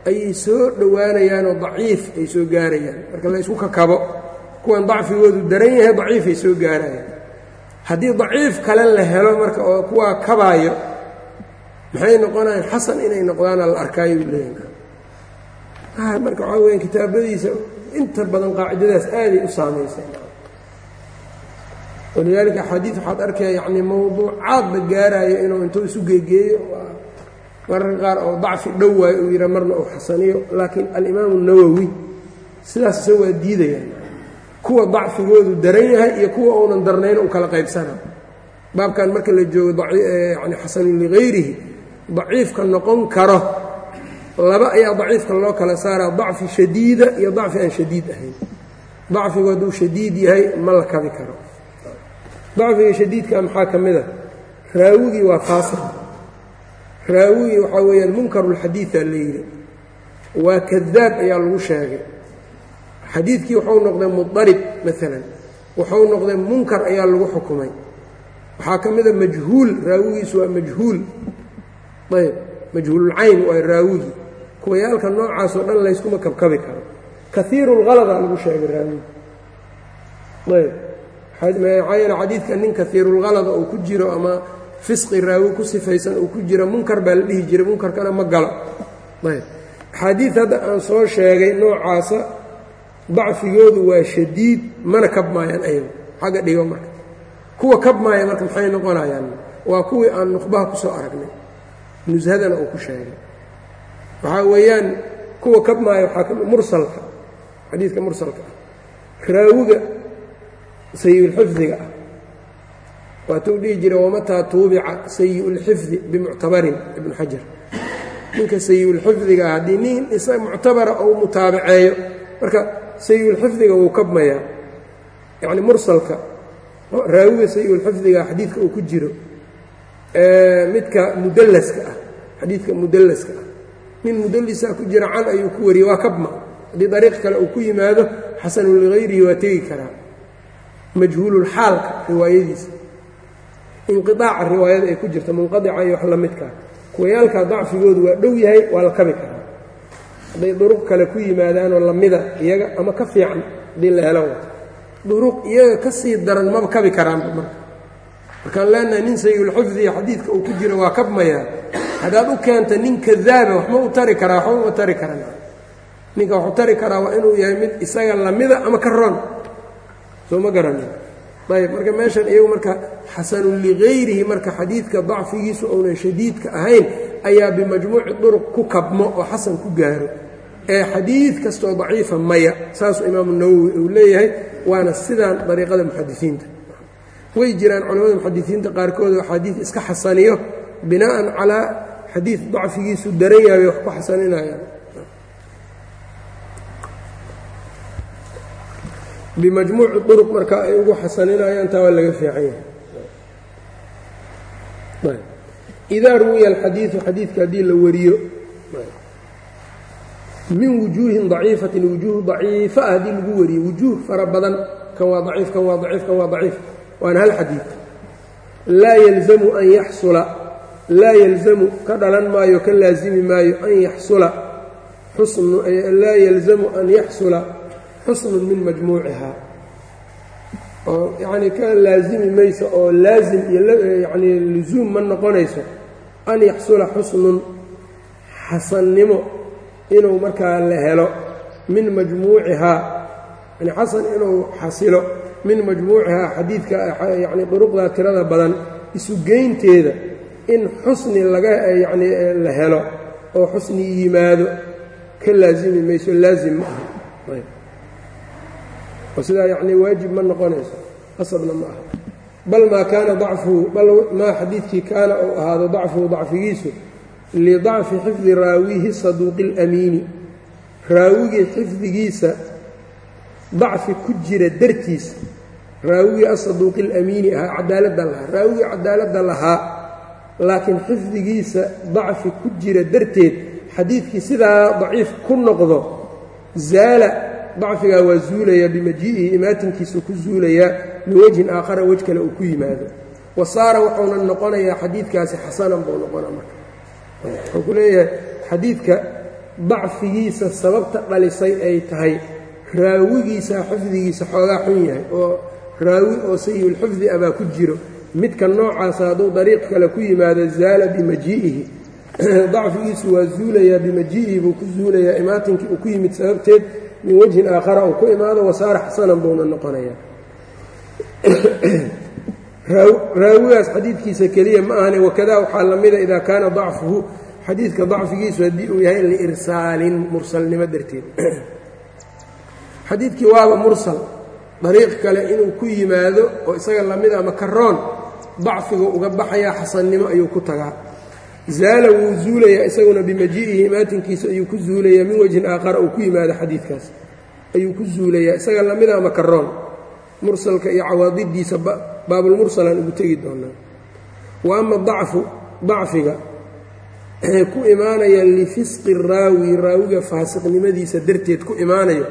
ayay soo dhowaanayaanoo daciif ay soo gaarayaan. Marka laysku kakabo kuwan dacfigoodu daran yahay daciifay soo gaarayaan haddii daciif kale la helo marka oo kuwaa kabaayo maxay noqonayaan? Xasan inay noqdaana la arkaayo leeyahay marka waxaa weya kitaabadiisa inta badan qaacidadaas aaday u saamaysay. Walidaalika axaadiid waxaad arkaya yacnii mawduucaadba gaaraayo inuu intuu isu geegeeyo mararka qaar oo dacfi dhow waayo uu yidha marna uu xasaniyo laakiin alimaamu nawowi sidaas isa waa diidayaan kuwa dacfigoodu daran yahay iyo kuwa uunan darnayn u kala qaybsana. Baabkan marka la joogo yani xasanun ligayrihi daciifka noqon karo laba ayaa daciifka loo kala saaraa dacfi shadiida iyo dacfi aan shadiid ahayn. Dacfigu hadduu shadiid yahay ma la kabi karo. Dacfiga shadiidka maxaa ka mid a? Raawigii waa faasiq raawigii waxaa weeyaan munkarulxadiidaa la yidhi. Waa kadaab ayaa lagu sheegay xadiidkii wuxuu noqday mudarib maalan wuxuu noqday munkar ayaa lagu xukumay. Waxaa ka mida majhuul raawigiisu waa majhuul. Ayb majhuululcayn waa raawigii kuwayaalka noocaasoo dhan layskuma kabkabi karo. Kaiiru lhalada lagu sheegay raawigi. Ayb maxaa yeele xadiidka nin kaiirulhalada uu ku jiro ama fisqi raawi ku sifaysan uu ku jiro munkar baa la dhihi jiray munkarkana ma galo. Ayb axaadiid hadda aan soo sheegay noocaasa dacfigoodu waa shadiid mana kabmaayaan ayagu xagga dhigo marka. Kuwa kabmaaya marka maxay noqonayaan? Waa kuwii aan nuqbaha ku soo aragnay. Nushadana uu ku sheegay. Waxaa weeyaan kuwa kabmaayo waxaa ka mursalka. Xadiidka mursalka ah. Raawiga sayi-ulxifdiga ah. Waatuu dhihi jira wamataa tuubica sayi-ulxifdi bimuctabarin ibnu xajar? Ninka sayi-ulxifdiga ah haddii nin isa muctabara ou mutaabaceeyo marka sayi-ulxifdiga wuu kabmayaa. Yacni mursalka raawiga sayi-ulxifdiga xadiidka uu ku jiro midka mudallaska ah xadiidka mudallaska ah. Nin mudallisaa ku jira can ayuu ku wariyey waa kabma. Haddii dariiq kale uu ku yimaado xasanun waa tegi karaa. Majhuululxaalka riwaayadiisa. Inqiaaca riwaayada ay ku jirta munqadica iyo wax la midkaa dacfigoodu waa dhow yahay waa la kabi karaa hadday duruq kale ku yimaadaanoo lamida iyaga ama ka fiican haddii la helo. Wato duruq iyaga ka sii daran maba kabi karaanba marka. Markaan leenahay nin sayulxifdiya xadiidka uu ku jiro waa kabmayaa haddaad u keenta nin kadaaba waxma u tari karaa waxba uma tari karan ninka waxu tari karaa waa inuu yahay mid isaga lamida ama ka ron soo ma garanin ayb marka meeshan iyagu marka xasanun ligayrihi marka xadiidka dacfigiisu ounan shadiidka ahayn ayaa bimajmuuci duruq ku kabmo oo xasan ku gaaro ee xadiid kastoo daciifa maya saasuu imaamu nawowi uu leeyahay waana sidaan dariiqada muxadisiinta. Way jiraan culamada muxadisiinta qaarkood oo axaadiid iska xasaniyo bina'an calaa xadiid dacfigiisu daran yahay wax ku xasaninayaan bimajmuuci duruq marka ay ugu xasaninayaan taa waa laga fiican yahay. Idaa ruwiya alxadiidu xadiidka haddii la wariyo min wujuuhin daciifatin wujuuh daciifa ah haddii lagu wariyo. Wujuuh fara badan kan waa daciif kan waa daciif kan waa daciif. Waana hal xadiid. Laa yalzamu an yaxsula. Laa yalzamu ka dhalan maayo ka laasimi maayo an yaxsula. Laa yalzamu an yaxsula. Xusnun min majmuucihaa oo yacnii ka laasimi mayso oo laasim iyo yacnii lusuum ma noqonayso. An yaxsula xusnun xasannimo inuu markaa la helo min majmuucihaa yani xasan inuu xasilo min majmuucihaa xadiidka yacni duruqdaa tirada badan isugeynteeda in xusni laga yacni la helo oo xusni yimaado ka laasimi mayso laazim ma aha. Oo sidaa yacnii waajib ma noqonayso qasabna ma aha. Bal maa kaana dacfuhu bal maa xadiidkii kaana uu ahaado dacfuhu dacfigiisu lidacfi xifdi raawihi saduuqi اlamiini raawigii xifdigiisa dacfi ku jira dartiisa raawigii asaduuqi اlamiini ahaa cadaaladda lahaa raawigii cadaaladda lahaa laakiin xifdigiisa dacfi ku jira darteed xadiidkii sidaa daciif ku noqdo zaala dacfigaa waa zuulayaa bimajii'ihi imaatinkiisu ku zuulayaa min wejhin aakhara wej kale uu ku yimaado wa saara wuxuuna noqonayaa xadiidkaasi xasanan buu noqona marka wuxuu ku leeyahay xadiidka dacfigiisa sababta dhalisay ay tahay raawigiisa xifdigiisa xoogaa xun yahay oo raawi oo sayulxifdi ah baa ku jiro. Midka noocaasa hadduu dariiq kale ku yimaado zaala bimajii'ihi. Dacfigiisu waa zuulayaa bimajii'ihi buu ku zuulayaa imaatinkii uu ku yimid sababteed min wejhin aakhara uu ku imaado wasaara xasanan buuna noqonayaa raawigaas xadiidkiisa keliya ma ahane wakadaa waxaa la mida idaa kaana dacfuhu xadiidka dacfigiisu haddii uu yahay liirsaalin mursalnimo darteed. Xadiidkii waaba mursal dariiq kale inuu ku yimaado oo isaga la mid ama karoon dacfiga uga baxayaa xasannimo ayuu ku tagaa. Zaala wuu zuulayaa isaguna bimajii'ihi imaatinkiisa ayuu ku zuulayaa min wejhin aakhara uu ku yimaado xadiidkaas. Ayuu ku zuulayaa isaga lamida ama karoon mursalka iyo cawaadidiisa baabulmursalaan ugu tegi doonaa wa ama dacfu dacfiga ku imaanaya lifisqi raawi raawiga faasiqnimadiisa darteed ku imaanayo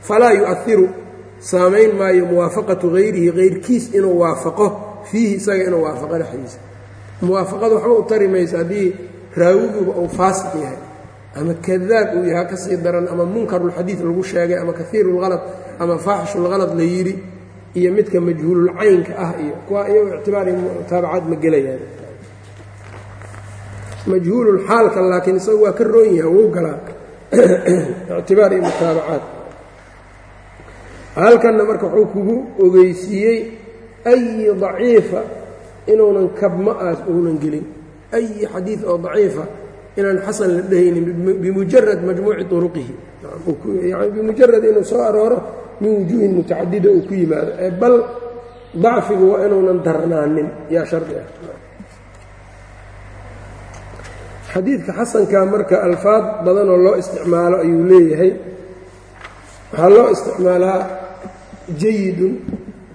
falaa yu'ahiru saamayn maayo muwaafaqatu hayrihi hayrkiis inuu waafaqo fiihi isaga inuu waafaqo dhexdiisa. Muwaafaqada waxba u tari mayso haddii raawiguba uu faasiq yahay ama kadaab uu yahay ka sii daran ama munkarulxadiid lagu sheegay ama kaiirulhalad ama faaxishulhalad la yidhi iyo midka majhuululcaynka ah iyo kuwa iyago ictibaar iyo mutaabacaad ma gelayaan. Majhuululxaalka laakiin isagu waa ka roon yahay wou galaa. Ictibaar iyo mutaabacaad halkanna marka wuxuu kugu ogeysiiyey ayi daciifa inuunan kabma aas uunan gelin. Ayi xadiid oo daciifa inaan xasan la dhehaynin bimujarad majmuuci turuqihi. Bimujarad inuu soo arooro min wujuuhin mutacadida uu ku yimaado ee bal dacfigu waa inuunan darnaanin yaa shardi ah. Xadiidka xasanka marka alfaad badanoo loo isticmaalo ayuu leeyahay. Waxaa loo isticmaalaa jayidun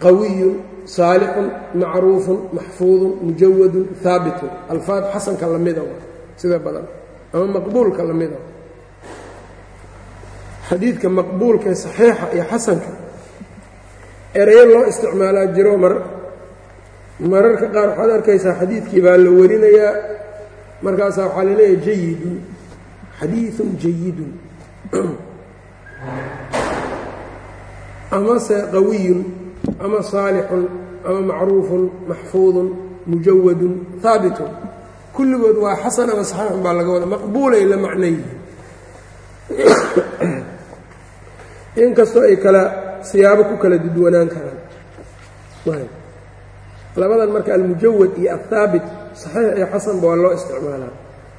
qawiyun saalixun macruufun maxfuudun mujawadun haabitun alfaad xasanka lamida sida badan ama maqbuulka lamida xadiidka maqbuulka ee saxiixa iyo xasanka erayo loo isticmaalaa jiro mar. Mararka qaar waxaad arkaysaa xadiidkii baa la warinayaa. Markaasaa waxaa la leeyahay jayidun xadiiثun jayidun. Amase qawiyun ama saalixun ama macruufun maxfuudun mujawadun haabitun kulligood waa xasan ama saxiixun baa laga wada maqbuulay la macnayihin inkastoo ay kala siyaabo ku kala dudwanaan karaan. Labadan marka almujawad iyo althaabit saxiix iyo xasanba waa loo isticmaalaa.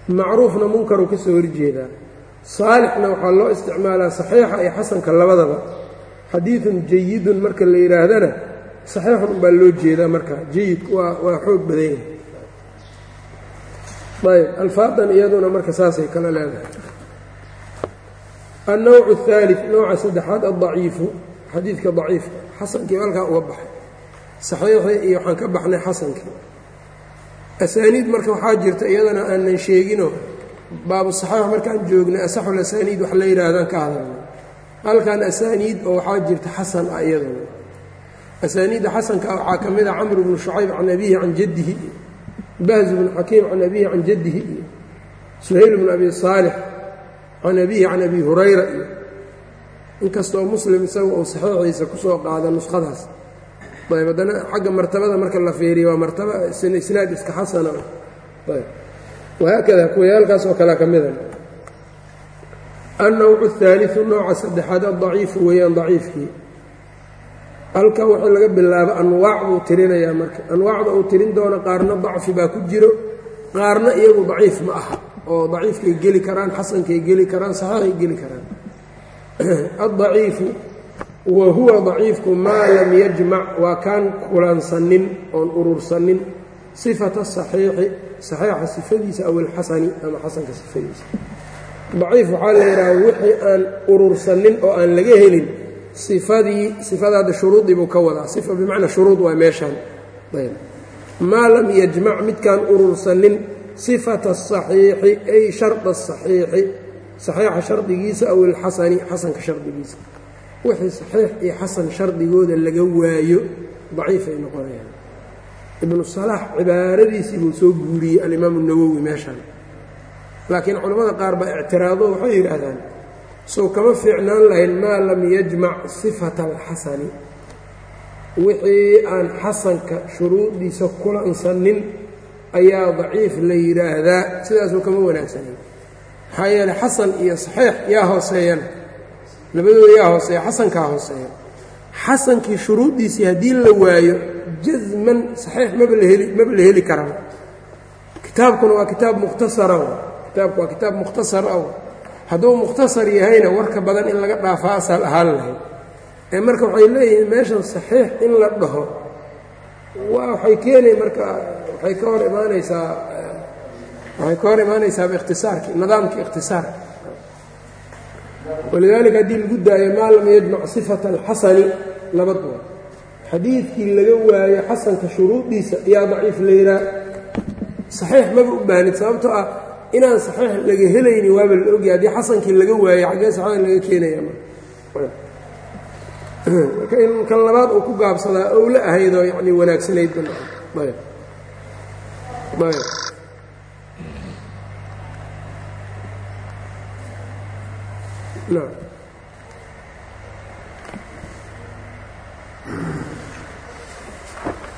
Macruufna munkaru ka soo horjeedaa. Saalixna waxaa loo isticmaalaa saxiixa iyo xasanka labadaba. Xadiidun jayidun marka la yidhaahdana saxiixun unbaa loo jeedaa marka. Jayidku waa xoog badan. Yahay ayb alfaadan iyaduna marka saasay kala leedahay annowcu الثaalid nooca saddexaad addaciifu xadiidka daciifka xasankii halkaa uga baxay saxiixii iyo waxaan ka baxnay xasankii asaaniid marka waxaa jirta iyadana aanan sheegino baabu saxiix markaan joognay asaxul asaaniid wax la yidhaahdaan ka hadalnay halkan asaaniid oo waxaa jirta xasan ah iyaduna asaaniidda xasanka ah waxaa ka mid a camr bnu shucayb can abihi can jaddihi iyo bahz bnu xakiim can abihi can jaddihi iyo suhayl bnu abi saalix can abihi can abi hurayra iyo inkastoo muslim isaga uu saxiixiisa kusoo qaada nuskhadaas ayb haddana xagga martabada marka la fiiriyo waa martaba isnaad iska xasana ayb wahaakada kuwayaalkaas oo kalea ka mida annowcu الثaaliثu nooca saddexaad addaciifu weeyaan daciifkii halkan waxaa laga bilaabo anwaac buu tirinayaa marka anwaacda uu tirin doono qaarna dacfi baa ku jiro qaarna iyagu daciif ma aha oo daciifkay geli karaan xasankay geli karaan saxiixay geli karaan. Addaciifu wa huwa daciifku maa lam yajmac waa kaan kulansanin oon urursanin sifata saxiixi saxiixa sifadiisa aw alxasani ama xasanka sifadiisa. Daciif waxaa la yidhaha wixii aan urursanin oo aan laga helin sifadii sifadaada shuruudii buu ka wadaa. Sifa bimacnaa shuruud waa meeshaan. Maa lam yajmac midkaan urursanin sifata asaxiixi ay sharda asaxiixi saxiixa shardigiisa aw alxasani xasanka shardigiisa wixii saxiix iyo xasan shardigooda laga waayo daciifay noqonayaan ibnu salaax cibaaradiisii buu soo guuriyey alimaamu nawowi meeshaan laakiin culimmada qaar baa ictiraado waxay yidhaahdaan sow kama fiicnaan lahayn maa lam yajmac sifata alxasani wixii aan xasanka shuruudiisa kulansanin ayaa daciif la yidhaahdaa sidaasuu kama wanaagsanan maxaa yeeley xasan iyo saxiix yaa hooseeyana labadooda yaa hooseeya xasankaa hooseeya xasankii shuruuddiisii haddii la waayo jasman saxiix maba la heli maba la heli karaa kitaabkuna waa kitaab mukhtasara kitaabku waa kitaab mukhtasar aw. Hadduu mukhtasar yahayna warka badan in laga dhaafaa asaal ahaan lahayd. Ee marka waxay leeyihiin meeshan saxiix in la dhaho waa waxay keenay marka waxay ka hor imaanaysaa waxay ka hor imaanaysaa biikhtisaarki nidaamkii ikhtisaarka. Walidaalika haddii lagu daayo maa lam yajmac sifata alxasani labadba xadiidkii laga waayo xasanka shuruudiisa ayaa daciif layraa saxiix maba u baahnid sababtoo ah inaan saxiix laga helayni waaba la ogyahay. Haddii xasankii laga waayo xaggee saxiix laga keenaya marka kan labaad uu ku gaabsadaa ou la ahaydoo yani wanaagsanayd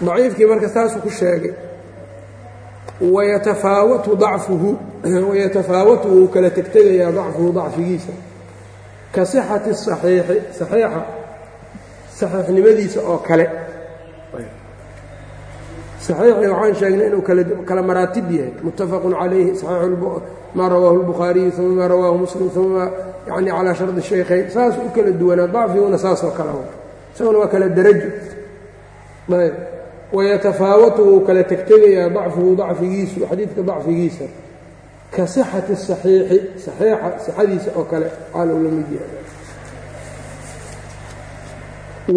daciifkii marka saasuu ku sheegay. Wayatafaawatu dacfuhu wayatafaawatu wuu kala tegtegayaa dacfuhu dacfigiisa. Ka sixati saxiixi saxiixa saxiixnimadiisa oo kale saxiixii waxaan sheegnay inuu kala maraatib yahay muttafaqun calayhi maa rawaahu اlbukhaariyu uma maa rawaahu muslim uma yani calaa shardi shaykhayn saas u kala duwanaa dacfiguna saasoo kale isaguna waa kala darajo ayb wayatafaawatu wuu kala tegtegayaa dacfuhu dacfigiisu xadiidka dacfigiisa ka sixati الصaxiixi صaxiixa sixadiisa oo kale xaal uu la mid yahay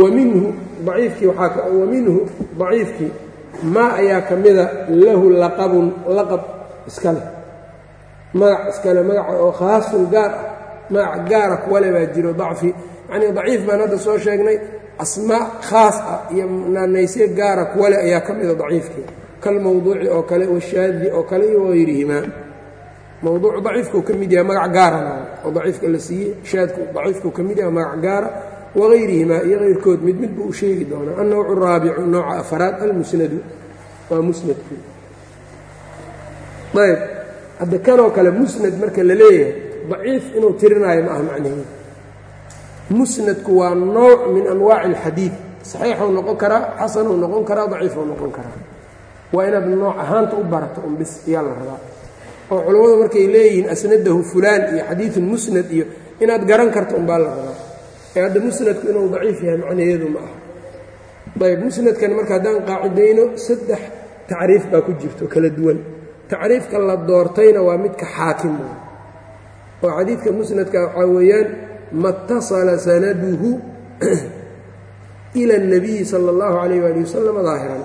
waminhu aciifkii waminhu daciifkii maa ayaa ka mida lahu laqabun laqab iska leh magac iskale magaca oo khaasun gaar ah. Magac gaara kuwale baa jiro dacfi. Yacnii daciif baan hadda soo sheegnay asmaa khaas ah iyo naanaysye gaara kuwale ayaa ka mida daciifkii. Kalmowduuci oo kale washaadi oo kale iyo wayrihimaa mowduucu daciifkuu ka mid yahay magac gaarana oo daciifka la siiyey. Shaadku daciifkuu ka mid yahay magac gaara wagayrihimaa iyo kayrkood mid mid buu u sheegi doonaa annawcu raabicu nooca afaraad almusnadu waa musnadkii ayb hadda kanoo kale musnad marka la leeyahay daciif inuu tirinaayo ma ah macnaheedu musnadku waa nooc min anwaaci alxadiid saxiixuu noqon karaa xasanuu noqon karaa daciifuu noqon karaa waa inaad nooc ahaanta u barato un ayaa la rabaa oo culammadu markay leeyihiin asnadahu fulaan iyo xadiidun musnad iyo inaad garan karto unbaa la rabaa hadda musnadku inuu daciif yahay macnaheedu ma aha ayb musnadkan marka haddaan qaacidayno saddex tacriif baa ku jirto kala duwan tacriifka la doortayna waa midka xaakim oo xadiidka musnadka waxaa weeyaan matasala sanaduhu ila اnabiyi sala اllahu alayh ali wasalam daahiran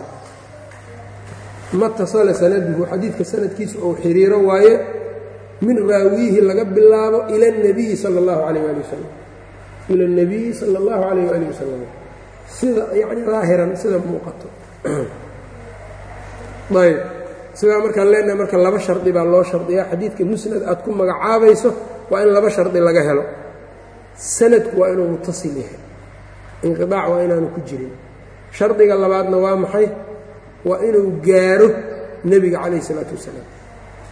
matasala sanaduhu xadiidka sanadkiisa ou xiriiro waaye min raawiyihi laga bilaabo ila اnabiyi sala اllahu alayh ali wasalam ila اnabiyi sala اllahu alayh ali wasalam sida yani daahiran sida muuqato ayb sidaa markaan leenahay marka laba shardi baa loo shardiyaa xadiidka musnad aad ku magacaabayso waa in laba shardi laga helo sanadku waa inuu mutasil yahay inqiaac waa inaanu ku jirin shardiga labaadna waa maxay waa inuu gaaro nebiga calayh isalaatu wasalaam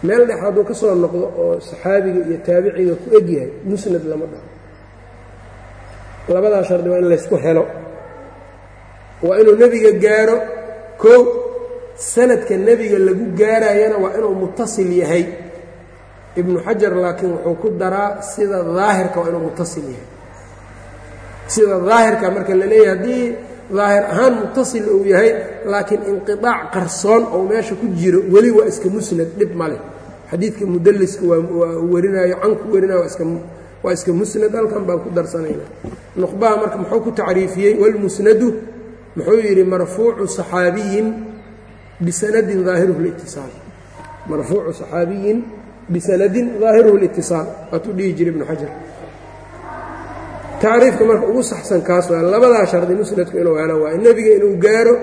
meel dhex hadduu ka soo noqdo oo saxaabiga iyo taabiciga ku egyahay musnad lama dhaho labadaa shardi waa in laysku helo. Waa inuu nebiga gaaro. Koo sanadka nebiga lagu gaarayana waa inuu mutasil yahay. Ibnu xajar laakiin wuxuu ku daraa sida daahirka waa inuu mutasil yahay. Sida daahirka marka la leeyahay haddii daahir ahaan mutasil uu yahay laakiin inqiaac qarsoon oo meesha ku jiro weli waa iska musnad dhib ma leh. Xadiidka mudaliska waa warinaayo canku warinaayo waa iska musnad halkan baan ku darsanayna nuqbaha marka muxuu ku tacriifiyey walmusnadu muxuu yidhi marfuucu صaxaabiyin bisanadin aahiruhu اlitisaal marfuucu صaxaabiyin bisanadin daahiruhu اlitisaal waatuu dhihi jira ibnu xajar tacriifka marka ugu saxsan kaas waa labadaa shardi musnadku inuu helo waa nebiga inuu gaaro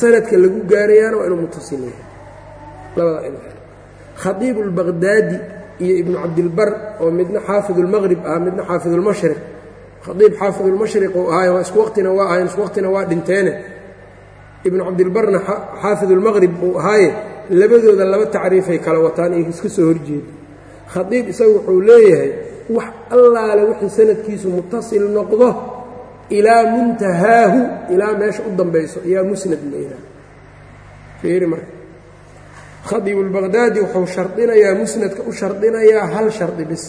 sanadka lagu gaarayaana waa inuu mutasil yahay labadaa inuu helo khaiibu اlbaqdaadi iyo ibnu cabdilbar oo midna xaafidulmaqrib ah midna xaafidulmashriq khaiib xaafidulmashriq uu ahaaye isku waqtina waa ahayn isku waqtina waa dhinteene. Ibnu cabdilbarna xaafidulmaqrib uu ahaaye labadooda laba tacriifay kala wataan ay iska soo horjeeda khaiib isaga wuxuu leeyahay wax allaale wixii sanadkiisu mutasil noqdo ilaa muntahaahu ilaa meesha u dambayso ayaa musnad la yidhaha khadiib اlbaqdaadi wuxuu shardinayaa musnadka u shardinayaa hal shardi bis.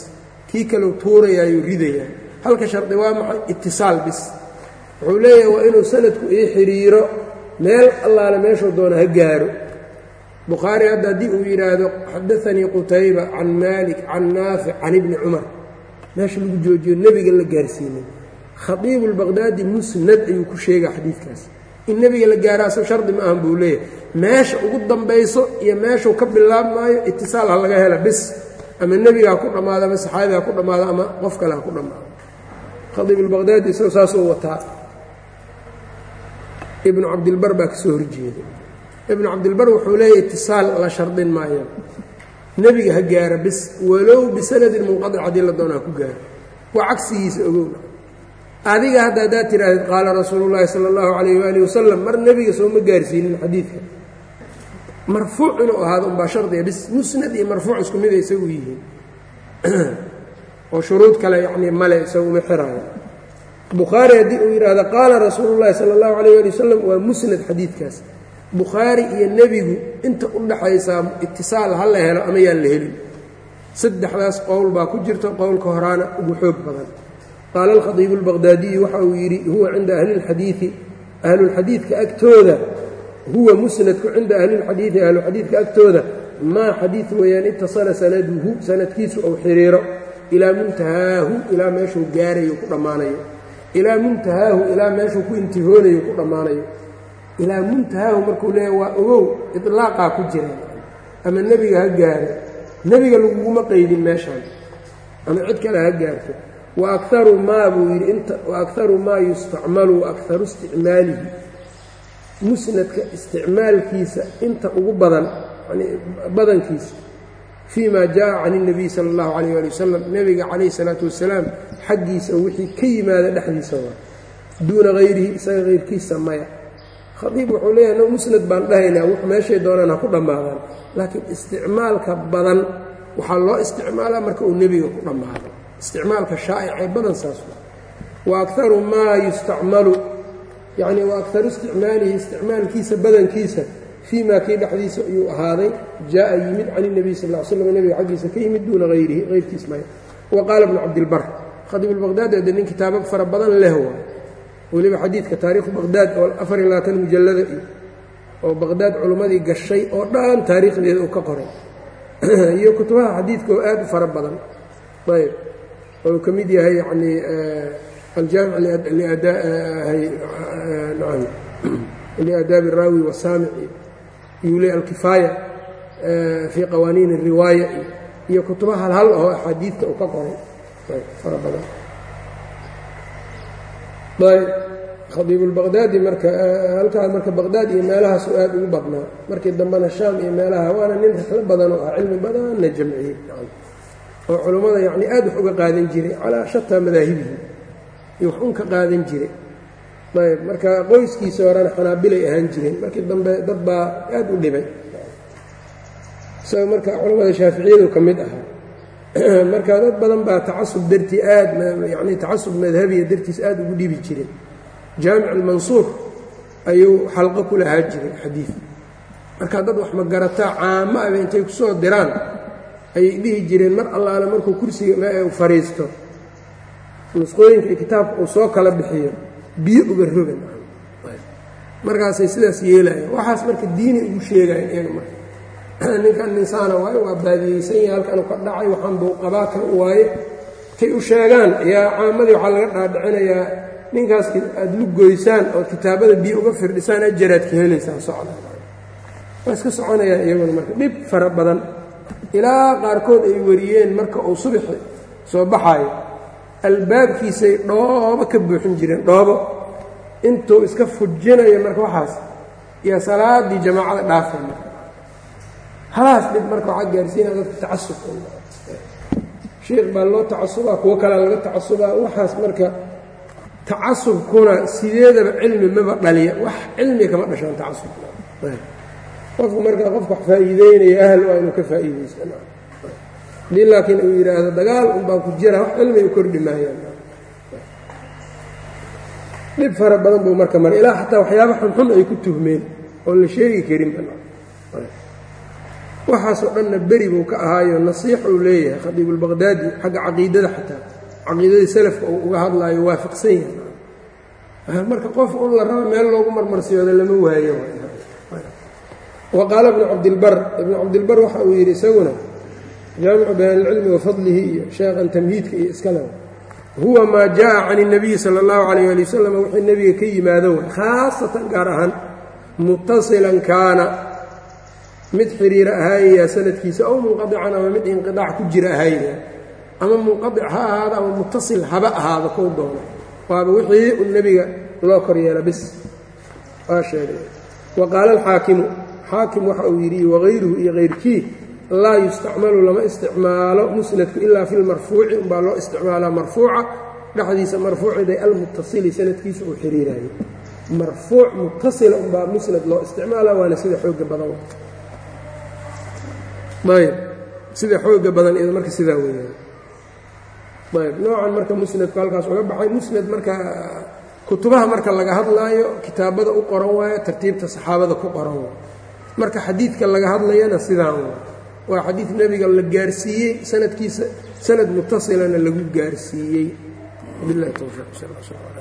Kii kaleu tuurayaayuu ridayaa. Halka shardi waa maxay? Itisaal bis. Wuxuu leeyahay waa inuu sanadku ii xidhiiro meel allaale meeshuu doono ha gaaro. Bukhaari hadda haddii uu yidhaahdo xadaanii qutayba can maalik can naafic can ibni cumar. Meesha lagu joojiyo nebiga la gaarsiinin khadiibu lbaqdaadi musnad ayuu ku sheegaa xadiidkaas in nebiga la gaara asag shardi ma ahan buu leeyahay. Meesha ugu dambayso iyo meeshuu ka bilaabmaayo itisaal ha laga hela bis. Ama nebiga ha ku dhammaado ama saxaabiga ha ku dhammaado ama qof kale ha ku dhammaado khadiib albaqdaadi isagoo saasuu wataa. Ibnu cabdilbar baa ka soo horjeeday ibnu cabdilbar wuxuu leeyahy itisaal la shardin maayo. Nebiga ha gaara bis. Walow bisanadin munqadic haddii la doona ku gaaro. Waa cagsigiisa ogowna adiga hadda haddaad tidhaahdid qaala rasuulu llaahi sala allahu calayh waali wasalam mar nebiga sooma gaarsiinin xadiidka. Marfuuc inuu ahaado umbaa shardiga bis musnad iyo marfuuc isku mida isagu yihiin. Oo shuruud kale yacnii male isaguma xiraayo. Bukhaari haddii uu yidhaahdo qaala rasuulu llaahi sala allahu calayh waali wasalam waa musnad xadiidkaas. Bukhaari iyo nebigu inta u dhaxaysaa itisaal ha la helo ama yaan la helin. Saddexdaas qowl baa ku jirta qowlka horaana ugu xoog badan qaala alkhadiibu albaqhdaadiyu waxa uu yidhi huwa cinda ahli اlxadiidi ahlulxadiidka agtooda huwa musnadku cinda ahlilxadiidi ahluxadiidka agtooda maa xadiid weeyaan itasala sanaduhu sanadkiisu ou xiriiro ilaa muntahaahu ilaa meeshuu gaarayo ku dhammaanayo ilaa muntahaahu ilaa meeshuu ku intihoonayo ku dhammaanayo ilaa muntahaahu markuu leeyahy waa ogow ilaaqaa ku jira ama nebiga ha gaaro nebiga laguguma qaydin meeshaan ama cid kale ha gaarto wa akaru maa buu yidhi inta wa akaru maa yustacmalu wa akaru isticmaalihi musnadka isticmaalkiisa inta ugu badan yani badankiisa fii ma jaa can الnabiy sala اllahu alayh ali wasalam nebiga calayh الsalaatu wasalaam xaggiisa wixii ka yimaada dhexdiisa waa duuna hayrihi isaga hayrkiisa maya khadiib wuxuu leeyahay no musnad baan dhahaynaa wux meeshay doonaan ha ku dhammaadaan laakiin isticmaalka badan waxaa loo isticmaalaa marka uu nebiga ku dhammaado isticmaalka shaa'icee badan saas wa akaru maa yustacmalu. Yacni wa akaru isticmaalihi isticmaalkiisa badankiisa fii kii dhexdiisa ayuu ahaaday. Jaa'a yimid can اnebiy sal ly slam nebiga xaggiisa ka yimid duuna hayrihi hayrkiis maya wa qaala bnu cabdilbar khadiib albaqhdaadi ade nin kitaabo fara badan leh waa weliba xadiidka taariikhu baqhdaad oo afar iyo labaatan mujallada iyo oo baqhdaad culimmadii gashay oo dhan taariikhdeeda uu ka qoray. Iyo kutubaha xadiidka oo aad u fara badan. Ayb oo ka mid yahay yanii aljaamic liadaabi raawi wasaamic iyuu alkifaaya eh, fii qawaaniin ariwaaya iyo kutubo halhal ahoo axaadiidta uu ka qoray. Fara badan. Khabiibulbaqdaadi marka eh, halkaa marka baqdaad iyo meelahaas aad ugu badnaa. Markii dambena shaam iyo meelaha waana nin raxlo badan oo ah cilmi badanna jamciyey oo culummada yacni aad wax uga qaadan jiray calaa shataa madaahibihi. Iyo wax un ka qaadan jiray. Ayb marka qoyskiisa horena xanaabilay ahaan jireen. Markii dambe dad baa aad u dhibay. Isagoo marka culammada shaaficiyadu ka mid ahaa. Marka dad badan baa tacasub dartii aad yani tacasub madhabiya dartiis aad ugu dhibi jiray jaamic almansuur ayuu xalqo ku lahaa jiray xadiid marka dad wax magarataa caamo aba intay ku soo diraan ayay dhihi jireen mar allaale markuu kursiga fadhiisto nusqooyinka iyo kitaabka uu soo kala bixiyo biyo uga rogan. Markaasay sidaas yeelayaan waxaas marka diini ugu sheegayan iyaga marka. Ninkan ninsaana waayo waa baadiyeysan yahay halkanu ka dhacay waxaan buu qabaa kan waaye. Tay u sheegaan yaa caamadii waxaa laga dhaadhicinayaa. Ninkaas aad lu goysaan ood kitaabada biyo uga firdhisaan ajaraad ka helaysaan socda. Waa iska soconayaan iyaguna marka. Dhib fara badan ilaa qaarkood ay wariyeen marka uu subaxi soo baxaayo albaabkiisay dhoobo ka buuxin jireen dhoobo. Intuu iska fujinayo marka waxaas iyo salaaddii jamaacada dhaafay marka. Halaas dhib marka waxaa gaarsiinaya dadka tacasub. Sheikh baa loo tacasubaa kuwo kalea laga tacasubaa. Waxaas marka tacasubkuna sideedaba cilmi maba dhaliya. Wax cilmi kama dhashaan tacasubka qofku marka qofka wax faa'iideynaya ahl waa inuu ka faa'iidaysan haddii laakiin uu yidhaahdo dagaal un baan ku jira wax cilmi u kordhi maayaan. Dhib fara badan buu marka maray ilaa xataa waxyaaba xunxun ay ku tuhmeen oon la sheegi karin waxaasoo dhanna beri buu ka ahaayo nasiix uu leeyahay khadiibulbaqhdaadi xagga caqiidada xataa. Caqiidadii salafka uu uga hadlaayo waafaqsan yahay. Marka qof un la rabo meel loogu marmarsiyooda lama waayo waqaala ibnu cabdilbar ibnu cabdilbar waxa uu yidhi isaguna jaamicu bayaan ilcilmi wafadlihi iyo sheekhan tamhiidka iyo iskaleba huwa maa jaa'a can اnabiyi sala اllahu alayh ali wasalam wixii nebiga ka yimaado waay khaasatan gaar ahaan muttasilan kaana mid xiriira ahaayaya sanadkiisa ow munqadican ama mid inqiaac ku jira ahaayaya ama munqaic ha ahaada ama mutasil haba ahaada kow doona waaba wixii u nebiga loo kor yeela bis waa sheegay waqaala alxaakimu xaakim waxa uu yidhi wagayruhu iyo kayrkii laa yustacmalu lama isticmaalo musnadku ilaa fi lmarfuuci umbaa loo isticmaalaa marfuuca dhexdiisa marfuuciday almutasili sanadkiisa uu xiriiraayo. Marfuuc mutasila umbaa musnad loo isticmaalaa waana sida xooga badan. Ayb sida xooga badan marka sidaa weeyaan. Ayb noocan marka musnadku halkaas uga baxay musnad marka kutubaha marka laga hadlaayo kitaabada u qoran waayo tartiibta saxaabada ku qoran waayo marka xadiidka laga hadlayana sidaan waa. Xadiid nebiga la gaarsiiyey sanadkiisa sanad mutasilana lagu gaarsiiyey